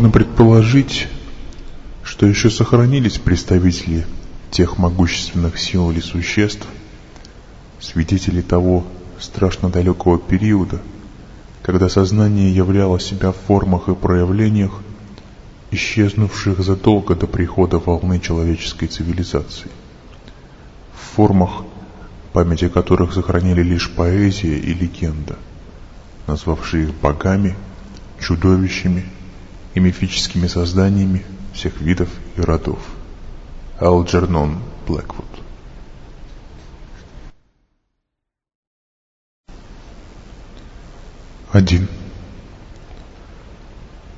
можно предположить, что еще сохранились представители тех могущественных сил или существ, свидетели того страшно далекого периода, когда сознание являло себя в формах и проявлениях, исчезнувших задолго до прихода волны человеческой цивилизации, в формах, памяти которых сохранили лишь поэзия и легенда, назвавшие их богами, чудовищами и мифическими созданиями всех видов и родов. Алджернон Блэквуд Один.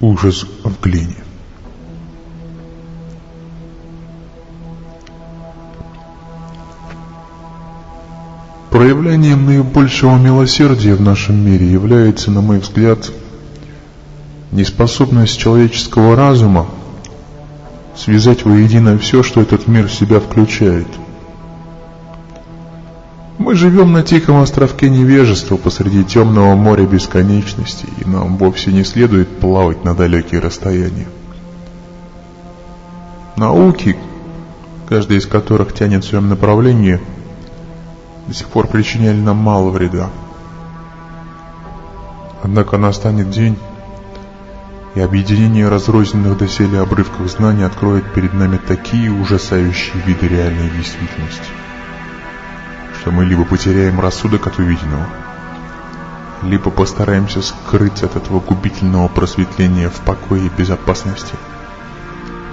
Ужас в глине. Проявлением наибольшего милосердия в нашем мире является, на мой взгляд, неспособность человеческого разума связать воедино все, что этот мир в себя включает. Мы живем на тихом островке невежества посреди темного моря бесконечности, и нам вовсе не следует плавать на далекие расстояния. Науки, каждая из которых тянет в своем направлении, до сих пор причиняли нам мало вреда. Однако настанет день, и объединение разрозненных доселе обрывков знаний откроет перед нами такие ужасающие виды реальной действительности, что мы либо потеряем рассудок от увиденного, либо постараемся скрыть от этого губительного просветления в покое и безопасности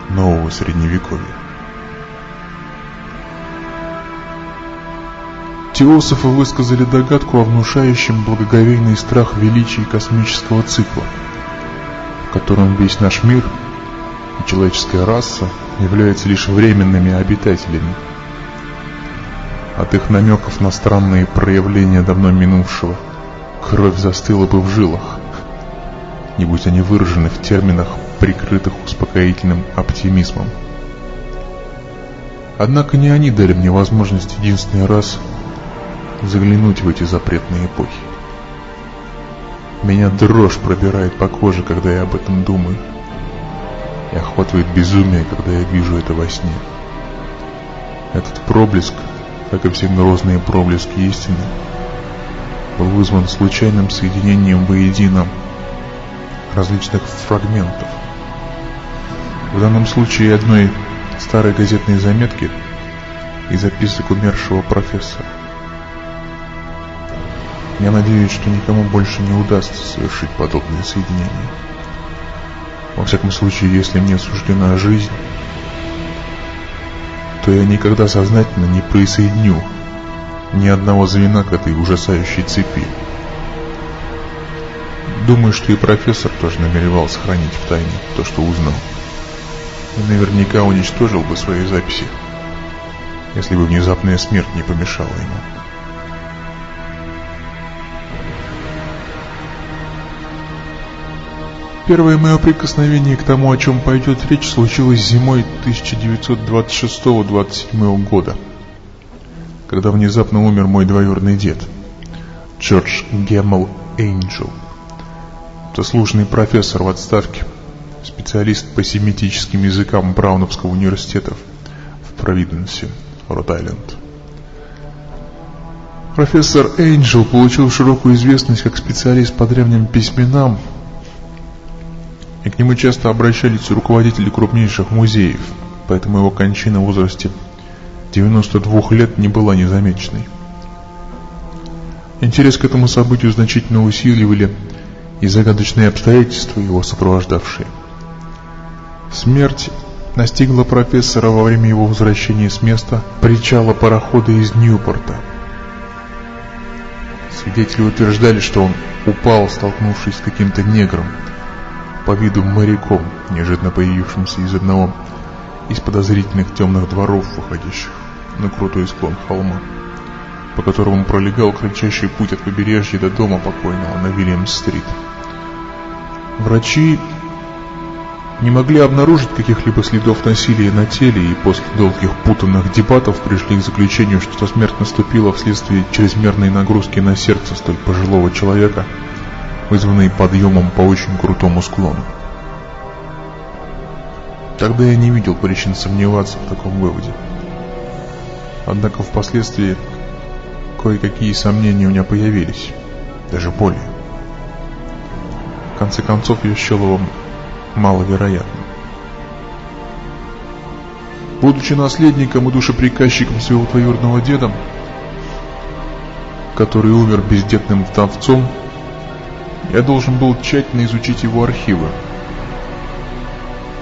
нового средневековья. Теософы высказали догадку о внушающем благоговейный страх величия космического цикла – в котором весь наш мир и человеческая раса являются лишь временными обитателями. От их намеков на странные проявления давно минувшего кровь застыла бы в жилах, не будь они выражены в терминах, прикрытых успокоительным оптимизмом. Однако не они дали мне возможность единственный раз заглянуть в эти запретные эпохи. Меня дрожь пробирает по коже, когда я об этом думаю. И охватывает безумие, когда я вижу это во сне. Этот проблеск, как и все грозные проблески истины, был вызван случайным соединением воедино различных фрагментов. В данном случае одной старой газетной заметки и записок умершего профессора. Я надеюсь, что никому больше не удастся совершить подобное соединение. Во всяком случае, если мне суждена жизнь, то я никогда сознательно не присоединю ни одного звена к этой ужасающей цепи. Думаю, что и профессор тоже намеревался хранить в тайне то, что узнал. И наверняка уничтожил бы свои записи, если бы внезапная смерть не помешала ему. Первое мое прикосновение к тому, о чем пойдет речь, случилось зимой 1926-27 года, когда внезапно умер мой двоюродный дед, Джордж Гэммел Эйнджел, заслуженный профессор в отставке, специалист по семитическим языкам Брауновского университета в Провиденсе, Род-Айленд. Профессор Эйнджел получил широкую известность как специалист по древним письменам и к нему часто обращались руководители крупнейших музеев, поэтому его кончина в возрасте 92 лет не была незамеченной. Интерес к этому событию значительно усиливали и загадочные обстоятельства, его сопровождавшие. Смерть настигла профессора во время его возвращения с места причала парохода из Ньюпорта. Свидетели утверждали, что он упал, столкнувшись с каким-то негром, по виду моряком, неожиданно появившимся из одного из подозрительных темных дворов, выходящих на крутой склон холма, по которому пролегал кратчайший путь от побережья до дома покойного на Вильямс-стрит. Врачи не могли обнаружить каких-либо следов насилия на теле и после долгих путанных дебатов пришли к заключению, что смерть наступила вследствие чрезмерной нагрузки на сердце столь пожилого человека – вызванный подъемом по очень крутому склону. Тогда я не видел причин сомневаться в таком выводе. Однако впоследствии кое-какие сомнения у меня появились, даже более. В конце концов, я счел его маловероятным. Будучи наследником и душеприказчиком своего двоюродного деда, который умер бездетным вдовцом, я должен был тщательно изучить его архивы.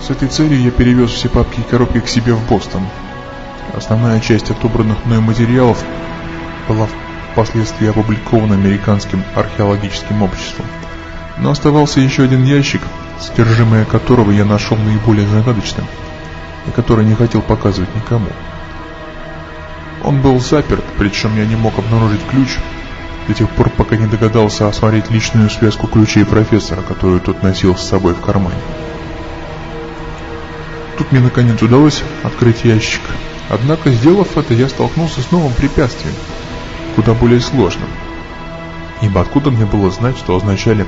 С этой целью я перевез все папки и коробки к себе в Бостон. Основная часть отобранных мной материалов была впоследствии опубликована американским археологическим обществом. Но оставался еще один ящик, содержимое которого я нашел наиболее загадочным и который не хотел показывать никому. Он был заперт, причем я не мог обнаружить ключ до тех пор, пока не догадался осмотреть личную связку ключей профессора, которую тот носил с собой в кармане. Тут мне наконец удалось открыть ящик. Однако, сделав это, я столкнулся с новым препятствием, куда более сложным. Ибо откуда мне было знать, что означали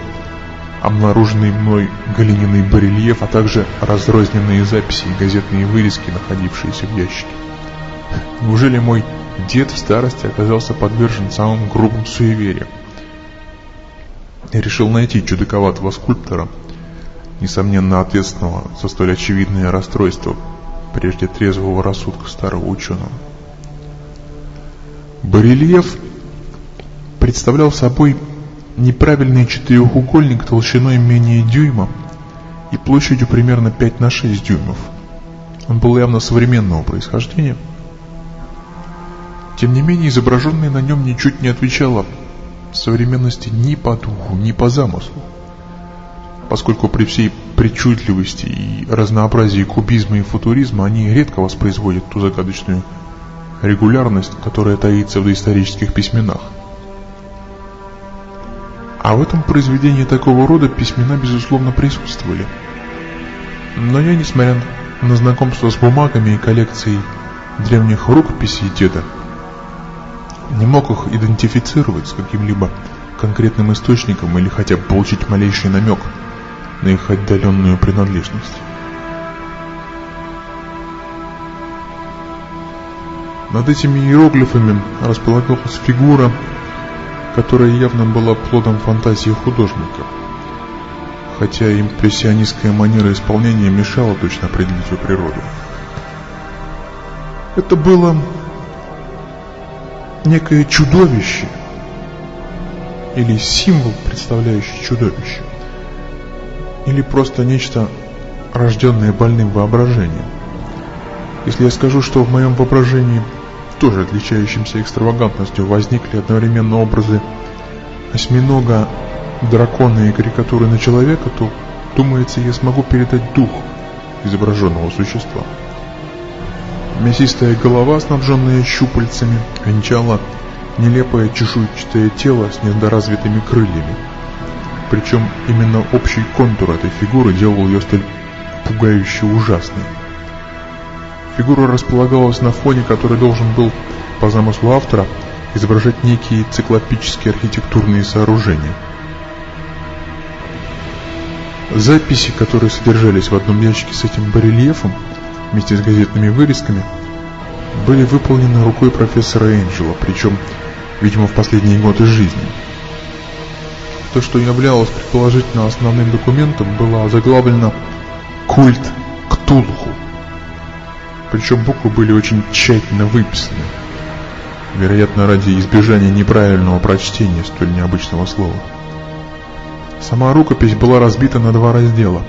обнаруженный мной глиняный барельеф, а также разрозненные записи и газетные вырезки, находившиеся в ящике? Неужели мой дед в старости оказался подвержен самым грубым суевериям? Я решил найти чудаковатого скульптора, несомненно ответственного за столь очевидное расстройство прежде трезвого рассудка старого ученого. Барельеф представлял собой неправильный четырехугольник толщиной менее дюйма и площадью примерно 5 на 6 дюймов. Он был явно современного происхождения. Тем не менее, изображенное на нем ничуть не отвечало современности ни по духу, ни по замыслу поскольку при всей причудливости и разнообразии кубизма и футуризма они редко воспроизводят ту загадочную регулярность, которая таится в доисторических письменах. А в этом произведении такого рода письмена, безусловно, присутствовали. Но я, несмотря на знакомство с бумагами и коллекцией древних рукописей деда, не мог их идентифицировать с каким-либо конкретным источником или хотя бы получить малейший намек – на их отдаленную принадлежность. Над этими иероглифами располагалась фигура, которая явно была плодом фантазии художника, хотя импрессионистская манера исполнения мешала точно определить ее природу. Это было некое чудовище или символ, представляющий чудовище или просто нечто, рожденное больным воображением. Если я скажу, что в моем воображении, тоже отличающимся экстравагантностью, возникли одновременно образы осьминога, дракона и карикатуры на человека, то, думается, я смогу передать дух изображенного существа. Мясистая голова, снабженная щупальцами, венчала нелепое чешуйчатое тело с недоразвитыми крыльями, причем именно общий контур этой фигуры делал ее столь пугающе ужасной. Фигура располагалась на фоне, который должен был, по замыслу автора, изображать некие циклопические архитектурные сооружения. Записи, которые содержались в одном ящике с этим барельефом, вместе с газетными вырезками, были выполнены рукой профессора Энджела, причем, видимо, в последние годы жизни. То, что являлось предположительно основным документом, было заглавлено «Культ Ктулху». Причем буквы были очень тщательно выписаны, вероятно, ради избежания неправильного прочтения столь необычного слова. Сама рукопись была разбита на два раздела,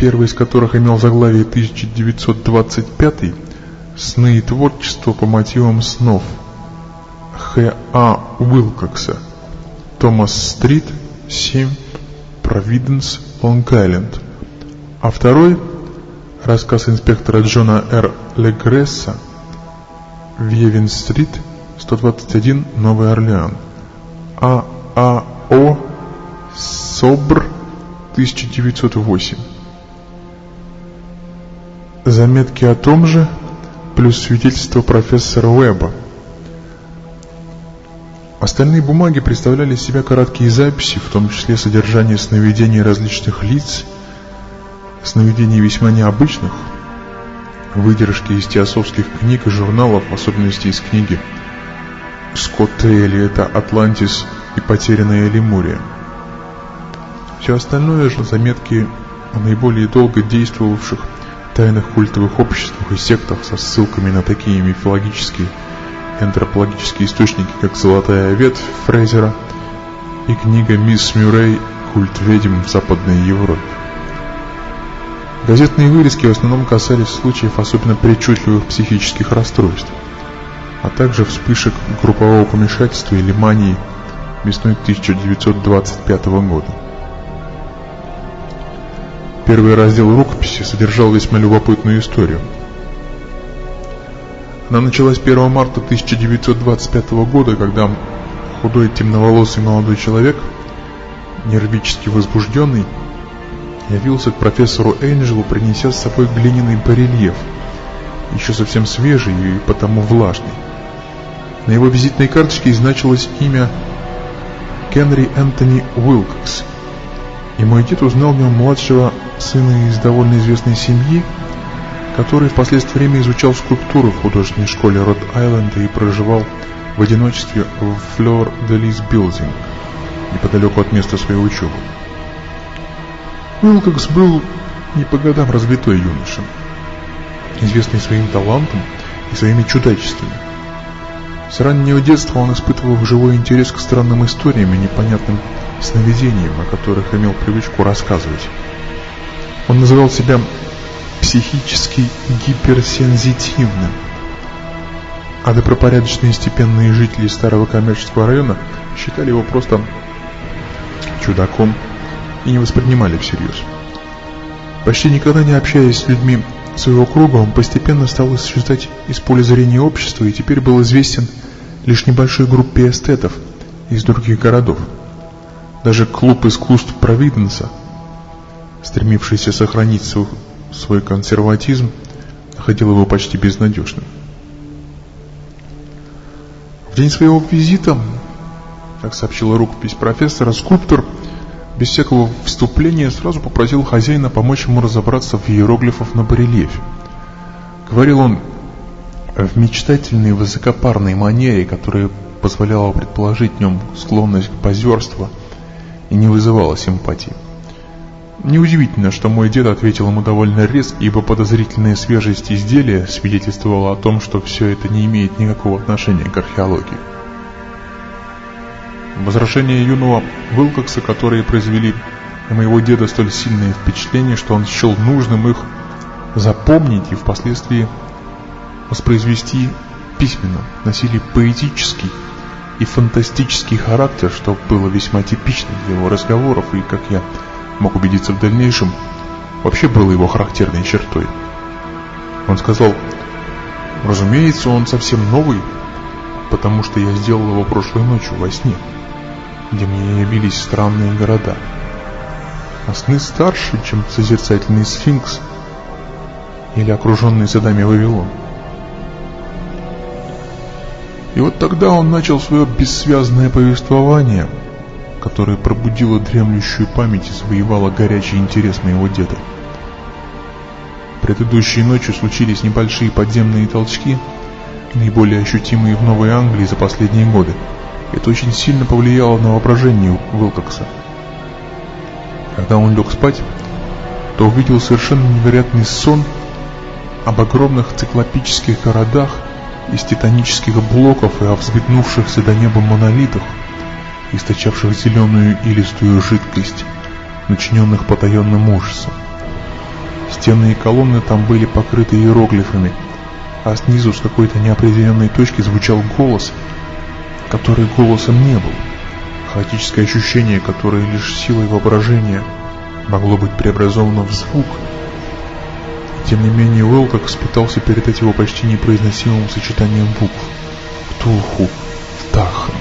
первый из которых имел заглавие 1925 «Сны и творчество по мотивам снов» Х. А. Уилкокса, Томас Стрит – 7 Провиденс, Лонг-Айленд. А второй – рассказ инспектора Джона Р. Легресса Вьевин-стрит, 121, Новый Орлеан. ААО СОБР 1908. Заметки о том же, плюс свидетельство профессора Уэба – Остальные бумаги представляли из себя короткие записи, в том числе содержание сновидений различных лиц, сновидений весьма необычных, выдержки из теософских книг и журналов, в особенности из книги Скотта это «Атлантис и потерянная Лемурия». Все остальное же заметки о наиболее долго действовавших тайных культовых обществах и сектах со ссылками на такие мифологические антропологические источники, как «Золотая ветвь» Фрейзера и книга «Мисс Мюррей. Культ ведьм в Западной Европе». Газетные вырезки в основном касались случаев особенно причудливых психических расстройств, а также вспышек группового помешательства или мании весной 1925 года. Первый раздел рукописи содержал весьма любопытную историю. Она началась 1 марта 1925 года, когда худой темноволосый молодой человек, нервически возбужденный, явился к профессору Энджелу, принеся с собой глиняный барельеф, еще совсем свежий и потому влажный. На его визитной карточке значилось имя Генри Энтони Уилкокс, и мой дед узнал в нем младшего сына из довольно известной семьи, который впоследствии времени изучал скульптуру в художественной школе Род-Айленда и проживал в одиночестве в Флёр де Лис Билдинг, неподалеку от места своей учебы. Уилкокс был не по годам разбитой юноша, известный своим талантом и своими чудачествами. С раннего детства он испытывал живой интерес к странным историям и непонятным сновидениям, о которых имел привычку рассказывать. Он называл себя психически гиперсензитивным, а добропорядочные степенные жители старого коммерческого района считали его просто чудаком и не воспринимали всерьез. Почти никогда не общаясь с людьми своего круга, он постепенно стал исчезать из поля зрения общества и теперь был известен лишь небольшой группе эстетов из других городов. Даже клуб искусств Провиденса, стремившийся сохранить свой, свой консерватизм, находил его почти безнадежным. В день своего визита, как сообщила рукопись профессора, скульптор – без всякого вступления сразу попросил хозяина помочь ему разобраться в иероглифах на барельефе. Говорил он в мечтательной высокопарной манере, которая позволяла предположить в нем склонность к позерству и не вызывала симпатии. Неудивительно, что мой дед ответил ему довольно резко, ибо подозрительная свежесть изделия свидетельствовала о том, что все это не имеет никакого отношения к археологии. Возражения юного Уилкокса, которые произвели на моего деда столь сильное впечатление, что он счел нужным их запомнить и впоследствии воспроизвести письменно, носили поэтический и фантастический характер, что было весьма типично для его разговоров и, как я мог убедиться в дальнейшем, вообще было его характерной чертой. Он сказал, разумеется, он совсем новый, потому что я сделал его прошлой ночью во сне где мне явились странные города. А сны старше, чем созерцательный сфинкс или окруженный садами Вавилон. И вот тогда он начал свое бессвязное повествование, которое пробудило дремлющую память и завоевало горячий интерес моего деда. Предыдущей ночью случились небольшие подземные толчки, наиболее ощутимые в Новой Англии за последние годы – это очень сильно повлияло на воображение Уилкокса. Когда он лег спать, то увидел совершенно невероятный сон об огромных циклопических городах из титанических блоков и о до неба монолитах, источавших зеленую илистую жидкость, начиненных потаенным ужасом. Стены и колонны там были покрыты иероглифами, а снизу с какой-то неопределенной точки звучал голос – который голосом не был. Хаотическое ощущение, которое лишь силой воображения могло быть преобразовано в звук. Тем не менее, Уэлкокс пытался передать его почти непроизносимым сочетанием букв. Ктулху, Тахан.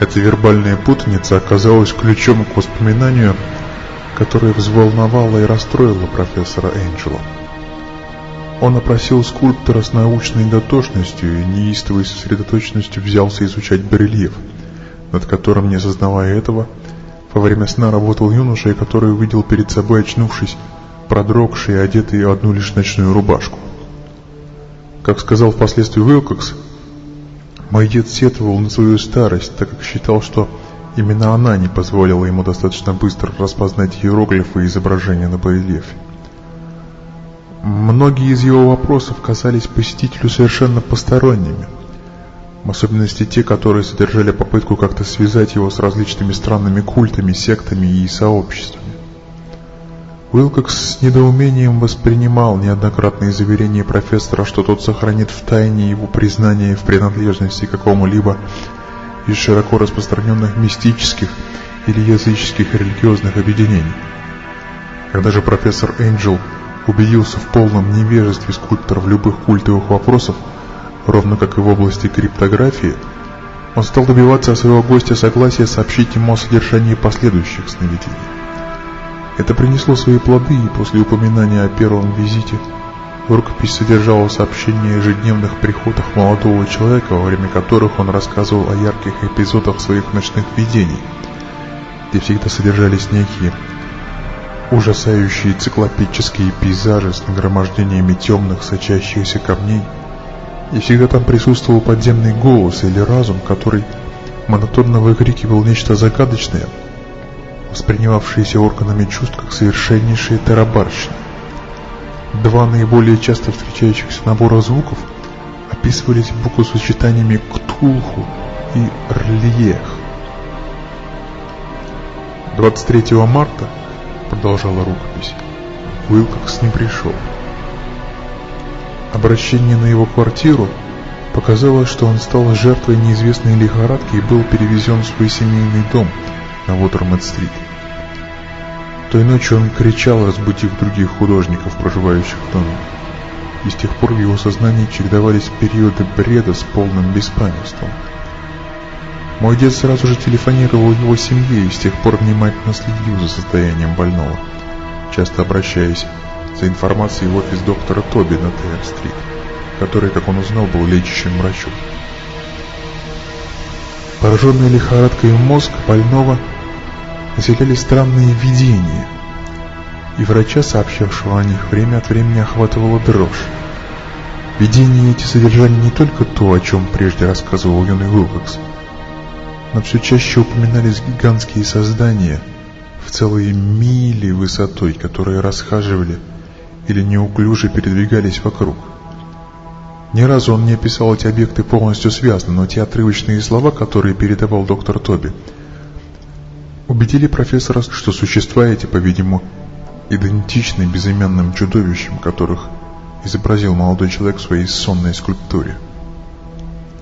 Эта вербальная путаница оказалась ключом к воспоминанию, которое взволновало и расстроило профессора Энджела. Он опросил скульптора с научной дотошностью и неистовой сосредоточенностью взялся изучать барельеф, над которым, не осознавая этого, Во время сна работал юноша, который увидел перед собой, очнувшись, продрогший и одетый в одну лишь ночную рубашку. Как сказал впоследствии Уилкокс, мой дед сетовал на свою старость, так как считал, что именно она не позволила ему достаточно быстро распознать иероглифы и изображения на барельефе. Многие из его вопросов казались посетителю совершенно посторонними, в особенности те, которые содержали попытку как-то связать его с различными странными культами, сектами и сообществами. Уилкокс с недоумением воспринимал неоднократные заверения профессора, что тот сохранит в тайне его признание в принадлежности какому-либо из широко распространенных мистических или языческих религиозных объединений. Когда же профессор Энджел убедился в полном невежестве скульптора в любых культовых вопросах, ровно как и в области криптографии, он стал добиваться от своего гостя согласия сообщить ему о содержании последующих сновидений. Это принесло свои плоды, и после упоминания о первом визите рукопись содержала сообщение о ежедневных приходах молодого человека, во время которых он рассказывал о ярких эпизодах своих ночных видений, где всегда содержались некие ужасающие циклопические пейзажи с нагромождениями темных сочащихся камней, и всегда там присутствовал подземный голос или разум, который монотонно выкрикивал нечто загадочное – воспринимавшиеся органами чувств как совершеннейшие тарабарщины. Два наиболее часто встречающихся набора звуков описывались буквосочетаниями «ктулху» и «рлиех». 23 марта, продолжала рукопись, Уилкокс не пришел. Обращение на его квартиру показало, что он стал жертвой неизвестной лихорадки и был перевезен в свой семейный дом – на Уотермед-стрит. Той ночью он кричал, разбудив других художников, проживающих в доме. И с тех пор в его сознании чередовались периоды бреда с полным беспамятством. Мой дед сразу же телефонировал его семье и с тех пор внимательно следил за состоянием больного, часто обращаясь за информацией в офис доктора Тоби на Тейр-стрит, который, как он узнал, был лечащим врачом. Пораженный лихорадкой мозг больного населяли странные видения, и врача, сообщавшего о них, время от времени охватывала дрожь. Видения эти содержали не только то, о чем прежде рассказывал юный Уилкокс, но все чаще упоминались гигантские создания в целые мили высотой, которые расхаживали или неуклюже передвигались вокруг. Ни разу он не описал эти объекты полностью связно, но те отрывочные слова, которые передавал доктор Тоби, убедили профессора, что существа эти, по-видимому, идентичны безымянным чудовищам, которых изобразил молодой человек в своей сонной скульптуре.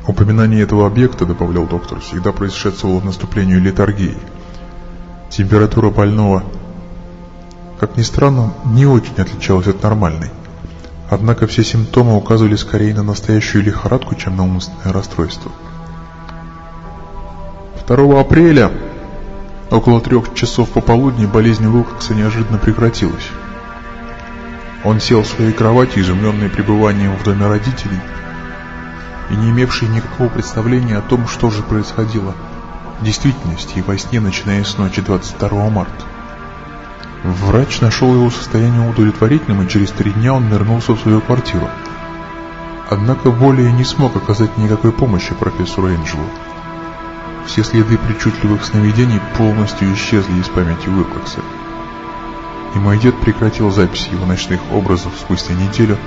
Упоминание этого объекта, добавлял доктор, всегда предшествовало наступлению летаргии. Температура больного, как ни странно, не очень отличалась от нормальной. Однако все симптомы указывали скорее на настоящую лихорадку, чем на умственное расстройство. 2 апреля, около трех часов пополудни, болезнь Уилкокса неожиданно прекратилась. Он сел в своей кровати, изумленный пребыванием в доме родителей, и не имевший никакого представления о том, что же происходило в действительности и во сне, начиная с ночи 22 марта. Врач нашел его состояние удовлетворительным, и через три дня он вернулся в свою квартиру. Однако более не смог оказать никакой помощи профессору Энджелу. Все следы причудливых сновидений полностью исчезли из памяти Уилкокса. И мой дед прекратил запись его ночных образов спустя неделю,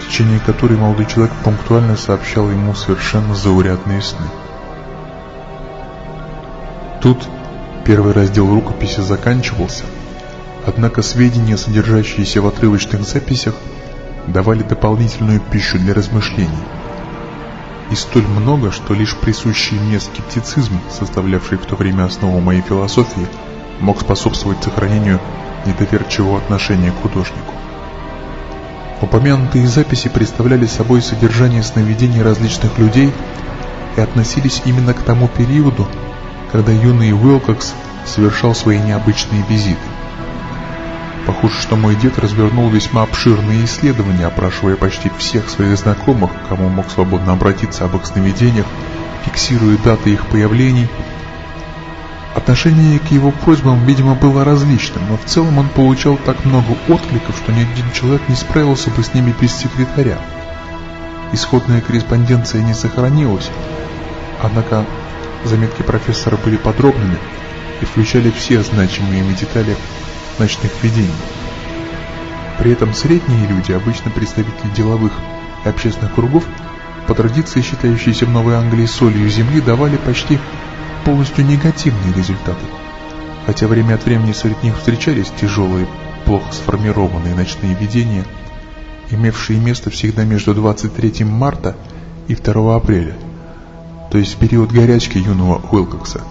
в течение которой молодой человек пунктуально сообщал ему совершенно заурядные сны. Тут первый раздел рукописи заканчивался – Однако сведения, содержащиеся в отрывочных записях, давали дополнительную пищу для размышлений. И столь много, что лишь присущий мне скептицизм, составлявший в то время основу моей философии, мог способствовать сохранению недоверчивого отношения к художнику. Упомянутые записи представляли собой содержание сновидений различных людей и относились именно к тому периоду, когда юный Уилкокс совершал свои необычные визиты. Похоже, что мой дед развернул весьма обширные исследования, опрашивая почти всех своих знакомых, кому мог свободно обратиться об их сновидениях, фиксируя даты их появлений Отношение к его просьбам, видимо, было различным, но в целом он получал так много откликов, что ни один человек не справился бы с ними без секретаря. Исходная корреспонденция не сохранилась, однако заметки профессора были подробными и включали все значимые детали ночных видений. При этом средние люди, обычно представители деловых и общественных кругов, по традиции считающиеся в Новой Англии солью земли, давали почти полностью негативные результаты. Хотя время от времени среди них встречались тяжелые, плохо сформированные ночные видения, имевшие место всегда между 23 марта и 2 апреля, то есть в период горячки юного Уилкокса.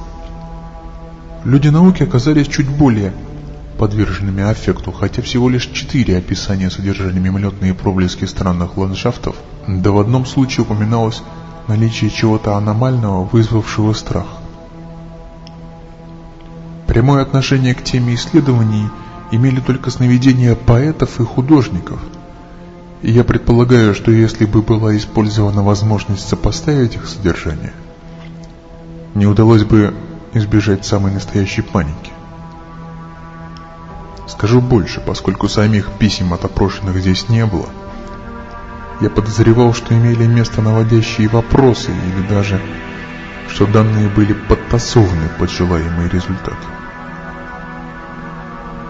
Люди науки оказались чуть более подверженными аффекту, хотя всего лишь четыре описания содержали мимолетные проблески странных ландшафтов, да в одном случае упоминалось наличие чего-то аномального, вызвавшего страх. Прямое отношение к теме исследований имели только сновидения поэтов и художников. И я предполагаю, что если бы была использована возможность сопоставить их содержание, не удалось бы избежать самой настоящей паники. Скажу больше, поскольку самих писем от опрошенных здесь не было. Я подозревал, что имели место наводящие вопросы или даже, что данные были подтасованы под желаемый результат.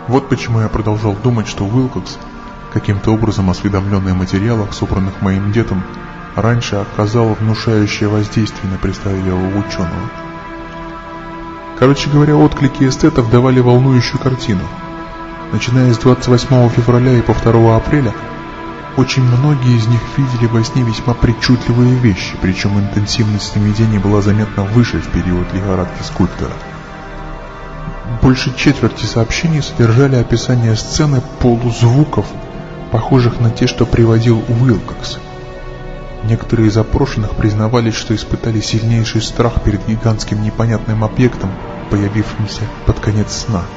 Вот почему я продолжал думать, что Уилкокс, каким-то образом осведомленный о материалах, собранных моим дедом, раньше оказал внушающее воздействие на представителя ученого. Короче говоря, отклики эстетов давали волнующую картину – Начиная с 28 февраля и по 2 апреля, очень многие из них видели во сне весьма причудливые вещи, причем интенсивность сновидений была заметно выше в период лихорадки скульптора. Больше четверти сообщений содержали описание сцены полузвуков, похожих на те, что приводил Уилкокс. Некоторые из опрошенных признавались, что испытали сильнейший страх перед гигантским непонятным объектом, появившимся под конец сна –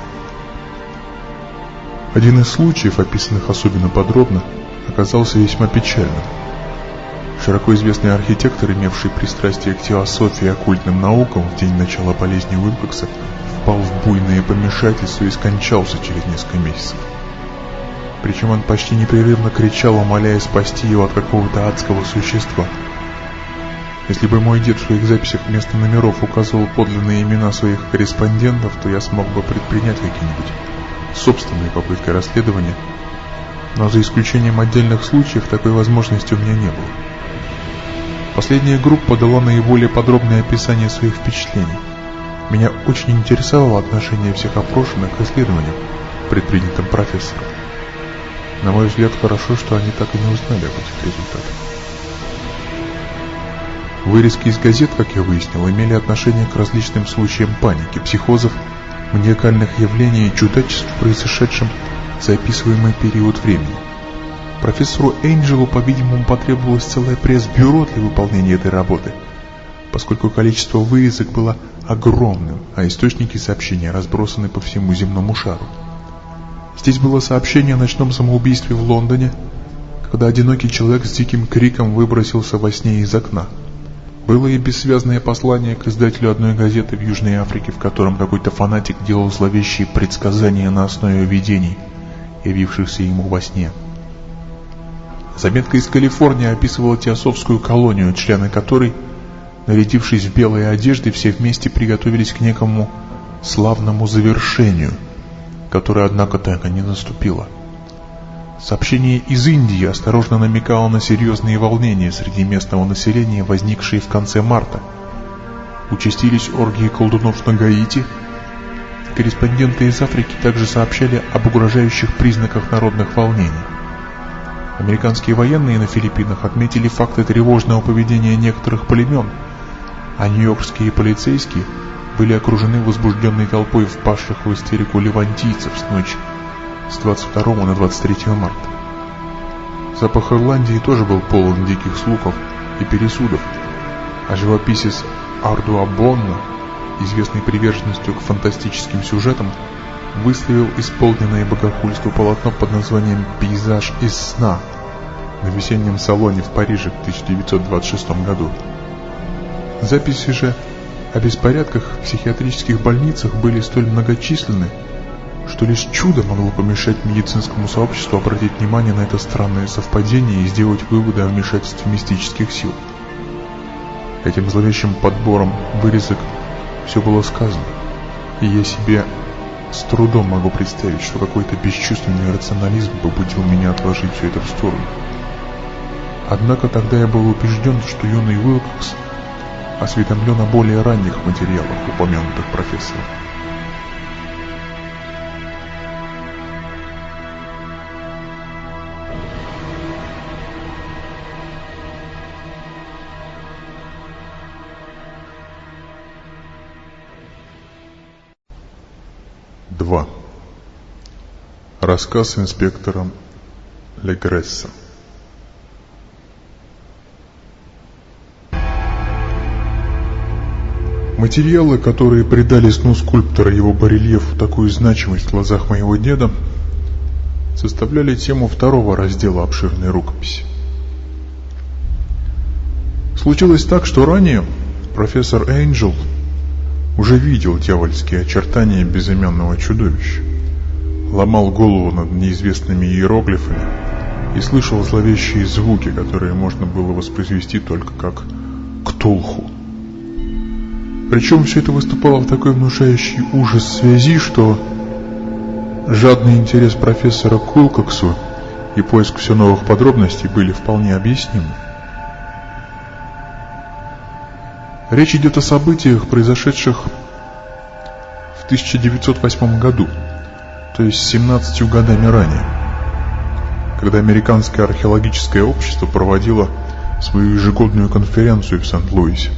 один из случаев, описанных особенно подробно, оказался весьма печальным. Широко известный архитектор, имевший пристрастие к теософии и оккультным наукам в день начала болезни Уилкокса, впал в буйное помешательство и скончался через несколько месяцев. Причем он почти непрерывно кричал, умоляя спасти его от какого-то адского существа. Если бы мой дед в своих записях вместо номеров указывал подлинные имена своих корреспондентов, то я смог бы предпринять какие-нибудь собственной попыткой расследования, но за исключением отдельных случаев такой возможности у меня не было. Последняя группа дала наиболее подробное описание своих впечатлений. Меня очень интересовало отношение всех опрошенных к исследованиям, предпринятым профессором. На мой взгляд, хорошо, что они так и не узнали об этих результатах. Вырезки из газет, как я выяснил, имели отношение к различным случаям паники, психозов маниакальных явлений и чудачеств, произошедшим за описываемый период времени. Профессору Энджелу, по-видимому, потребовалось целое пресс-бюро для выполнения этой работы, поскольку количество вырезок было огромным, а источники сообщения разбросаны по всему земному шару. Здесь было сообщение о ночном самоубийстве в Лондоне, когда одинокий человек с диким криком выбросился во сне из окна – было и бессвязное послание к издателю одной газеты в Южной Африке, в котором какой-то фанатик делал зловещие предсказания на основе видений, явившихся ему во сне. Заметка из Калифорнии описывала теософскую колонию, члены которой, нарядившись в белые одежды, все вместе приготовились к некому славному завершению, которое, однако, так и не наступило. Сообщение из Индии осторожно намекало на серьезные волнения среди местного населения, возникшие в конце марта. Участились оргии колдунов на Гаити. Корреспонденты из Африки также сообщали об угрожающих признаках народных волнений. Американские военные на Филиппинах отметили факты тревожного поведения некоторых племен, а нью-йоркские полицейские были окружены возбужденной толпой впавших в истерику левантийцев с ночи с 22 на 23 марта. Запах Ирландии тоже был полон диких слухов и пересудов, а живописец Ардуа Бонна, известный приверженностью к фантастическим сюжетам, выставил исполненное богохульство полотно под названием «Пейзаж из сна» на весеннем салоне в Париже в 1926 году. Записи же о беспорядках в психиатрических больницах были столь многочисленны, что лишь чудо могло помешать медицинскому сообществу обратить внимание на это странное совпадение и сделать выводы о вмешательстве мистических сил. Этим зловещим подбором вырезок все было сказано, и я себе с трудом могу представить, что какой-то бесчувственный рационализм побудил меня отложить все это в сторону. Однако тогда я был убежден, что юный Уилкокс осведомлен о более ранних материалах упомянутых профессоров. 2. Рассказ инспектором Легресса. Материалы, которые придали сну скульптора его барельефу такую значимость в глазах моего деда, составляли тему второго раздела обширной рукописи. Случилось так, что ранее профессор Эйнджел – уже видел дьявольские очертания безымянного чудовища, ломал голову над неизвестными иероглифами и слышал зловещие звуки, которые можно было воспроизвести только как «ктулху». Причем все это выступало в такой внушающий ужас связи, что жадный интерес профессора Кулкоксу и поиск все новых подробностей были вполне объяснимы. Речь идет о событиях, произошедших в 1908 году, то есть 17 годами ранее, когда Американское археологическое общество проводило свою ежегодную конференцию в Сент-Луисе.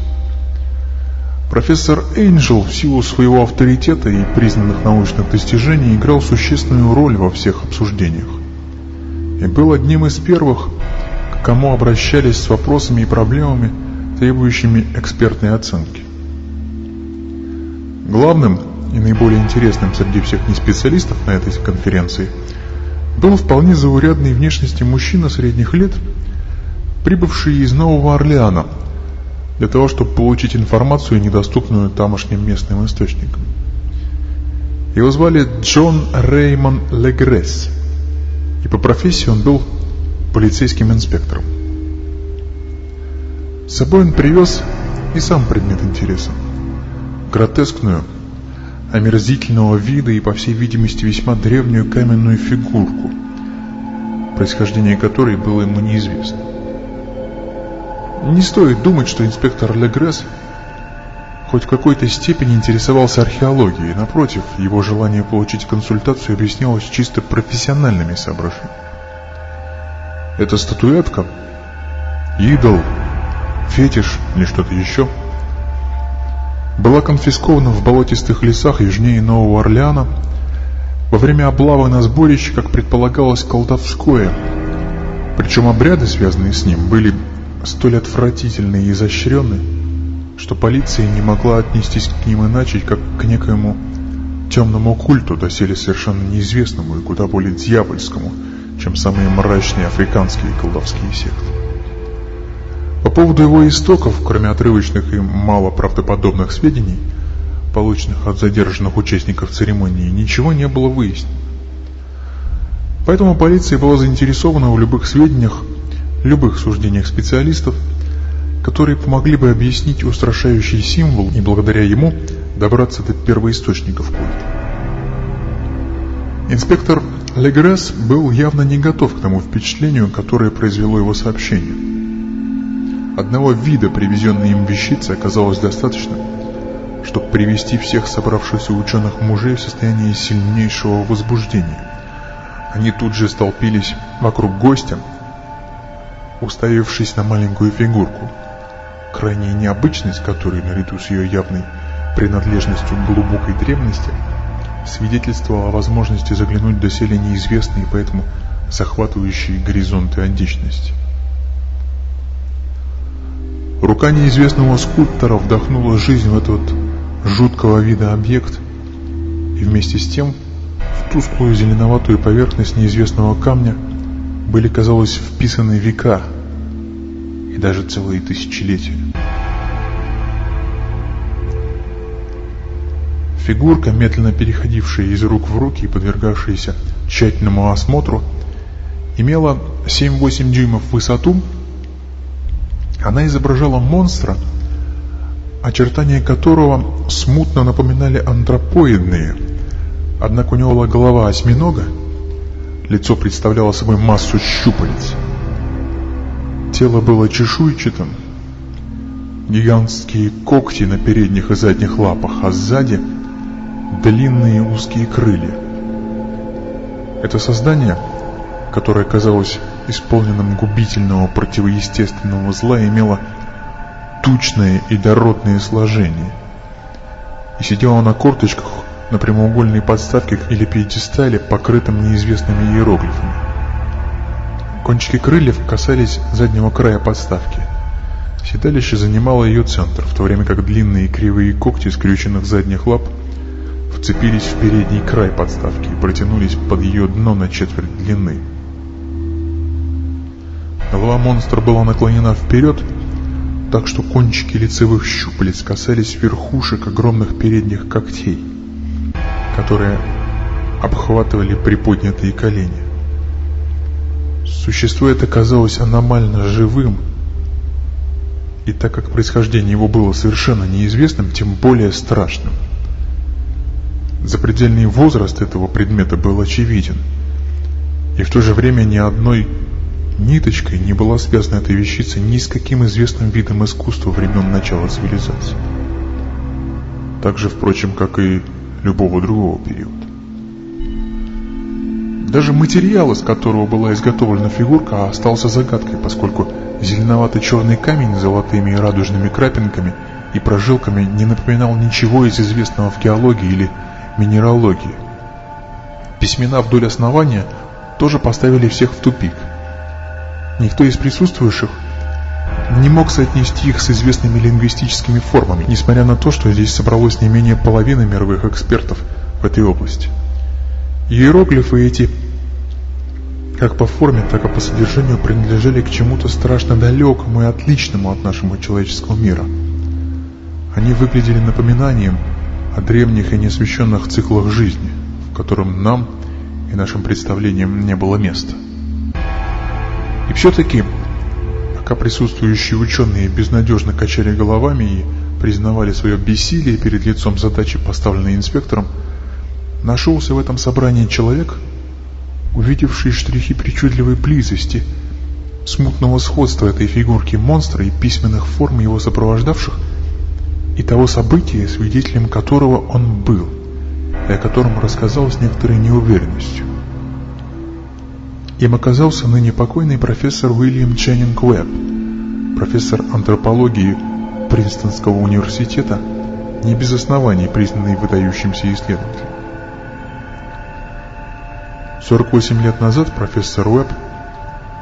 Профессор Эйнджел в силу своего авторитета и признанных научных достижений играл существенную роль во всех обсуждениях. И был одним из первых, к кому обращались с вопросами и проблемами, требующими экспертной оценки. Главным и наиболее интересным среди всех неспециалистов на этой конференции был вполне заурядный внешности мужчина средних лет, прибывший из Нового Орлеана – для того, чтобы получить информацию, недоступную тамошним местным источникам. Его звали Джон Реймон Легресс, и по профессии он был полицейским инспектором. С собой он привез и сам предмет интереса. Гротескную, омерзительного вида и, по всей видимости, весьма древнюю каменную фигурку, происхождение которой было ему неизвестно. Не стоит думать, что инспектор Легресс хоть в какой-то степени интересовался археологией. Напротив, его желание получить консультацию объяснялось чисто профессиональными соображениями. Эта статуэтка, идол, фетиш или что-то еще, была конфискована в болотистых лесах южнее Нового Орлеана во время облавы на сборище, как предполагалось, колдовское. Причем обряды, связанные с ним, были столь отвратительны и изощрены, что полиция не могла отнестись к ним иначе, как к некоему темному культу, доселе совершенно неизвестному и куда более дьявольскому, чем самые мрачные африканские колдовские секты. По поводу его истоков, кроме отрывочных и мало правдоподобных сведений, полученных от задержанных участников церемонии, ничего не было выяснено. Поэтому полиция была заинтересована в любых сведениях любых суждениях специалистов, которые помогли бы объяснить устрашающий символ и благодаря ему добраться до первоисточников культа. Инспектор Легресс был явно не готов к тому впечатлению, которое произвело его сообщение. Одного вида привезенной им вещицы оказалось достаточно, чтобы привести всех собравшихся ученых мужей в состояние сильнейшего возбуждения. Они тут же столпились вокруг гостя, уставившись на маленькую фигурку, крайняя необычность которой, наряду с ее явной принадлежностью к глубокой древности, свидетельствовала о возможности заглянуть до селя неизвестные, поэтому захватывающие горизонты античности. Рука неизвестного скульптора вдохнула жизнь в этот жуткого вида объект, и вместе с тем в тусклую зеленоватую поверхность неизвестного камня – были, казалось, вписаны века и даже целые тысячелетия. Фигурка, медленно переходившая из рук в руки и подвергавшаяся тщательному осмотру, имела 7-8 дюймов в высоту. Она изображала монстра, очертания которого смутно напоминали антропоидные, однако у него была голова осьминога, лицо представляло собой массу щупалец. Тело было чешуйчатым, гигантские когти на передних и задних лапах, а сзади длинные узкие крылья. Это создание, которое казалось исполненным губительного противоестественного зла, имело тучное и дородное сложение. И сидело на корточках на прямоугольной подставке или пьедестале, покрытом неизвестными иероглифами. Кончики крыльев касались заднего края подставки – Седалище занимало ее центр, в то время как длинные кривые когти скрюченных задних лап вцепились в передний край подставки и протянулись под ее дно на четверть длины. Голова монстра была наклонена вперед, так что кончики лицевых щупалец касались верхушек огромных передних когтей, которые обхватывали приподнятые колени. Существо это казалось аномально живым и так как происхождение его было совершенно неизвестным, тем более страшным. Запредельный возраст этого предмета был очевиден, и в то же время ни одной ниточкой не была связана эта вещица ни с каким известным видом искусства времен начала цивилизации. Так же, впрочем, как и любого другого периода. Даже материал, из которого была изготовлена фигурка, остался загадкой, поскольку Зеленовато-черный камень с золотыми и радужными крапинками и прожилками не напоминал ничего из известного в геологии или минералогии. Письмена вдоль основания тоже поставили всех в тупик. Никто из присутствующих не мог соотнести их с известными лингвистическими формами, несмотря на то, что здесь собралось не менее половины мировых экспертов в этой области. Иероглифы эти как по форме, так и по содержанию принадлежали к чему-то страшно далекому и отличному от нашего человеческого мира. Они выглядели напоминанием о древних и неосвещенных циклах жизни, в котором нам и нашим представлениям не было места. И все-таки, пока присутствующие ученые безнадежно качали головами и признавали свое бессилие перед лицом задачи, поставленной инспектором, нашелся в этом собрании человек – увидевший штрихи причудливой близости, смутного сходства этой фигурки монстра и письменных форм его сопровождавших, и того события, свидетелем которого он был, и о котором рассказал с некоторой неуверенностью. Им оказался ныне покойный профессор Уильям Ченнинг Уэбб, профессор антропологии Принстонского университета, не без оснований признанный выдающимся исследователем. 48 лет назад профессор Уэбб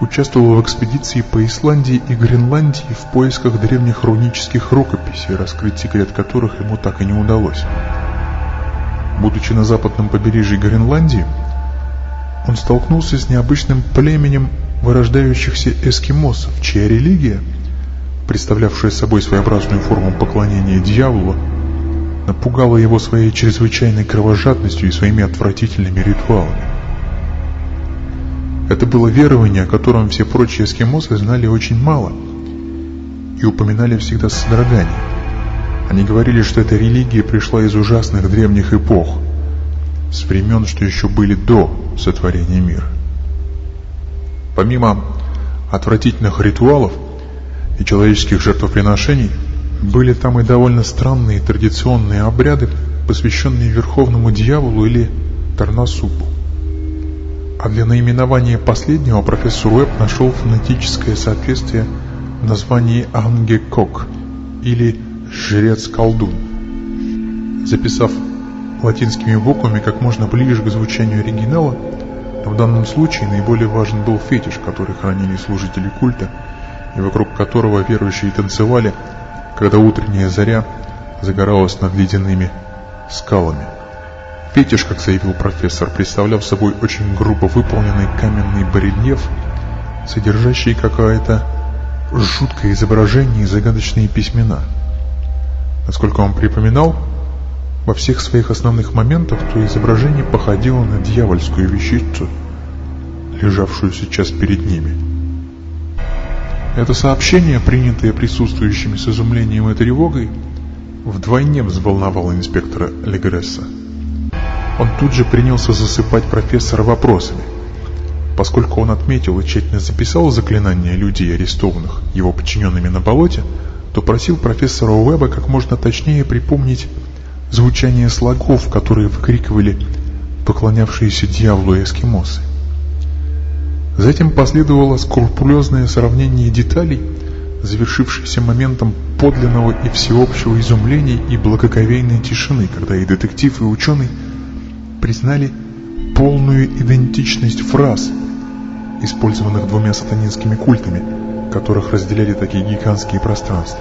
участвовал в экспедиции по Исландии и Гренландии в поисках древних рунических рукописей, раскрыть секрет которых ему так и не удалось. Будучи на западном побережье Гренландии, он столкнулся с необычным племенем вырождающихся эскимосов, чья религия, представлявшая собой своеобразную форму поклонения дьяволу, напугала его своей чрезвычайной кровожадностью и своими отвратительными ритуалами. Это было верование, о котором все прочие эскимосы знали очень мало и упоминали всегда с содроганием. Они говорили, что эта религия пришла из ужасных древних эпох, с времен, что еще были до сотворения мира. Помимо отвратительных ритуалов и человеческих жертвоприношений, были там и довольно странные традиционные обряды, посвященные верховному дьяволу или Тарнасупу. А для наименования последнего профессор Уэбб нашел фонетическое соответствие в названии Ангекок или «жрец-колдун». Записав латинскими буквами как можно ближе к звучанию оригинала, в данном случае наиболее важен был фетиш, который хранили служители культа, и вокруг которого верующие танцевали, когда утренняя заря загоралась над ледяными скалами. Фетиш, как заявил профессор, представлял собой очень грубо выполненный каменный барельеф, содержащий какое-то жуткое изображение и загадочные письмена. Насколько он припоминал, во всех своих основных моментах, то изображение походило на дьявольскую вещицу, лежавшую сейчас перед ними. Это сообщение, принятое присутствующими с изумлением и тревогой, вдвойне взволновало инспектора Легресса. Он тут же принялся засыпать профессора вопросами, поскольку он отметил и тщательно записал заклинания людей, арестованных его подчиненными на болоте, то просил профессора Уэба как можно точнее припомнить звучание слогов, которые выкрикивали поклонявшиеся дьяволу эскимосы. Затем последовало скрупулезное сравнение деталей, завершившееся моментом подлинного и всеобщего изумления и благоговейной тишины, когда и детектив, и ученый признали полную идентичность фраз, использованных двумя сатанинскими культами, которых разделяли такие гигантские пространства.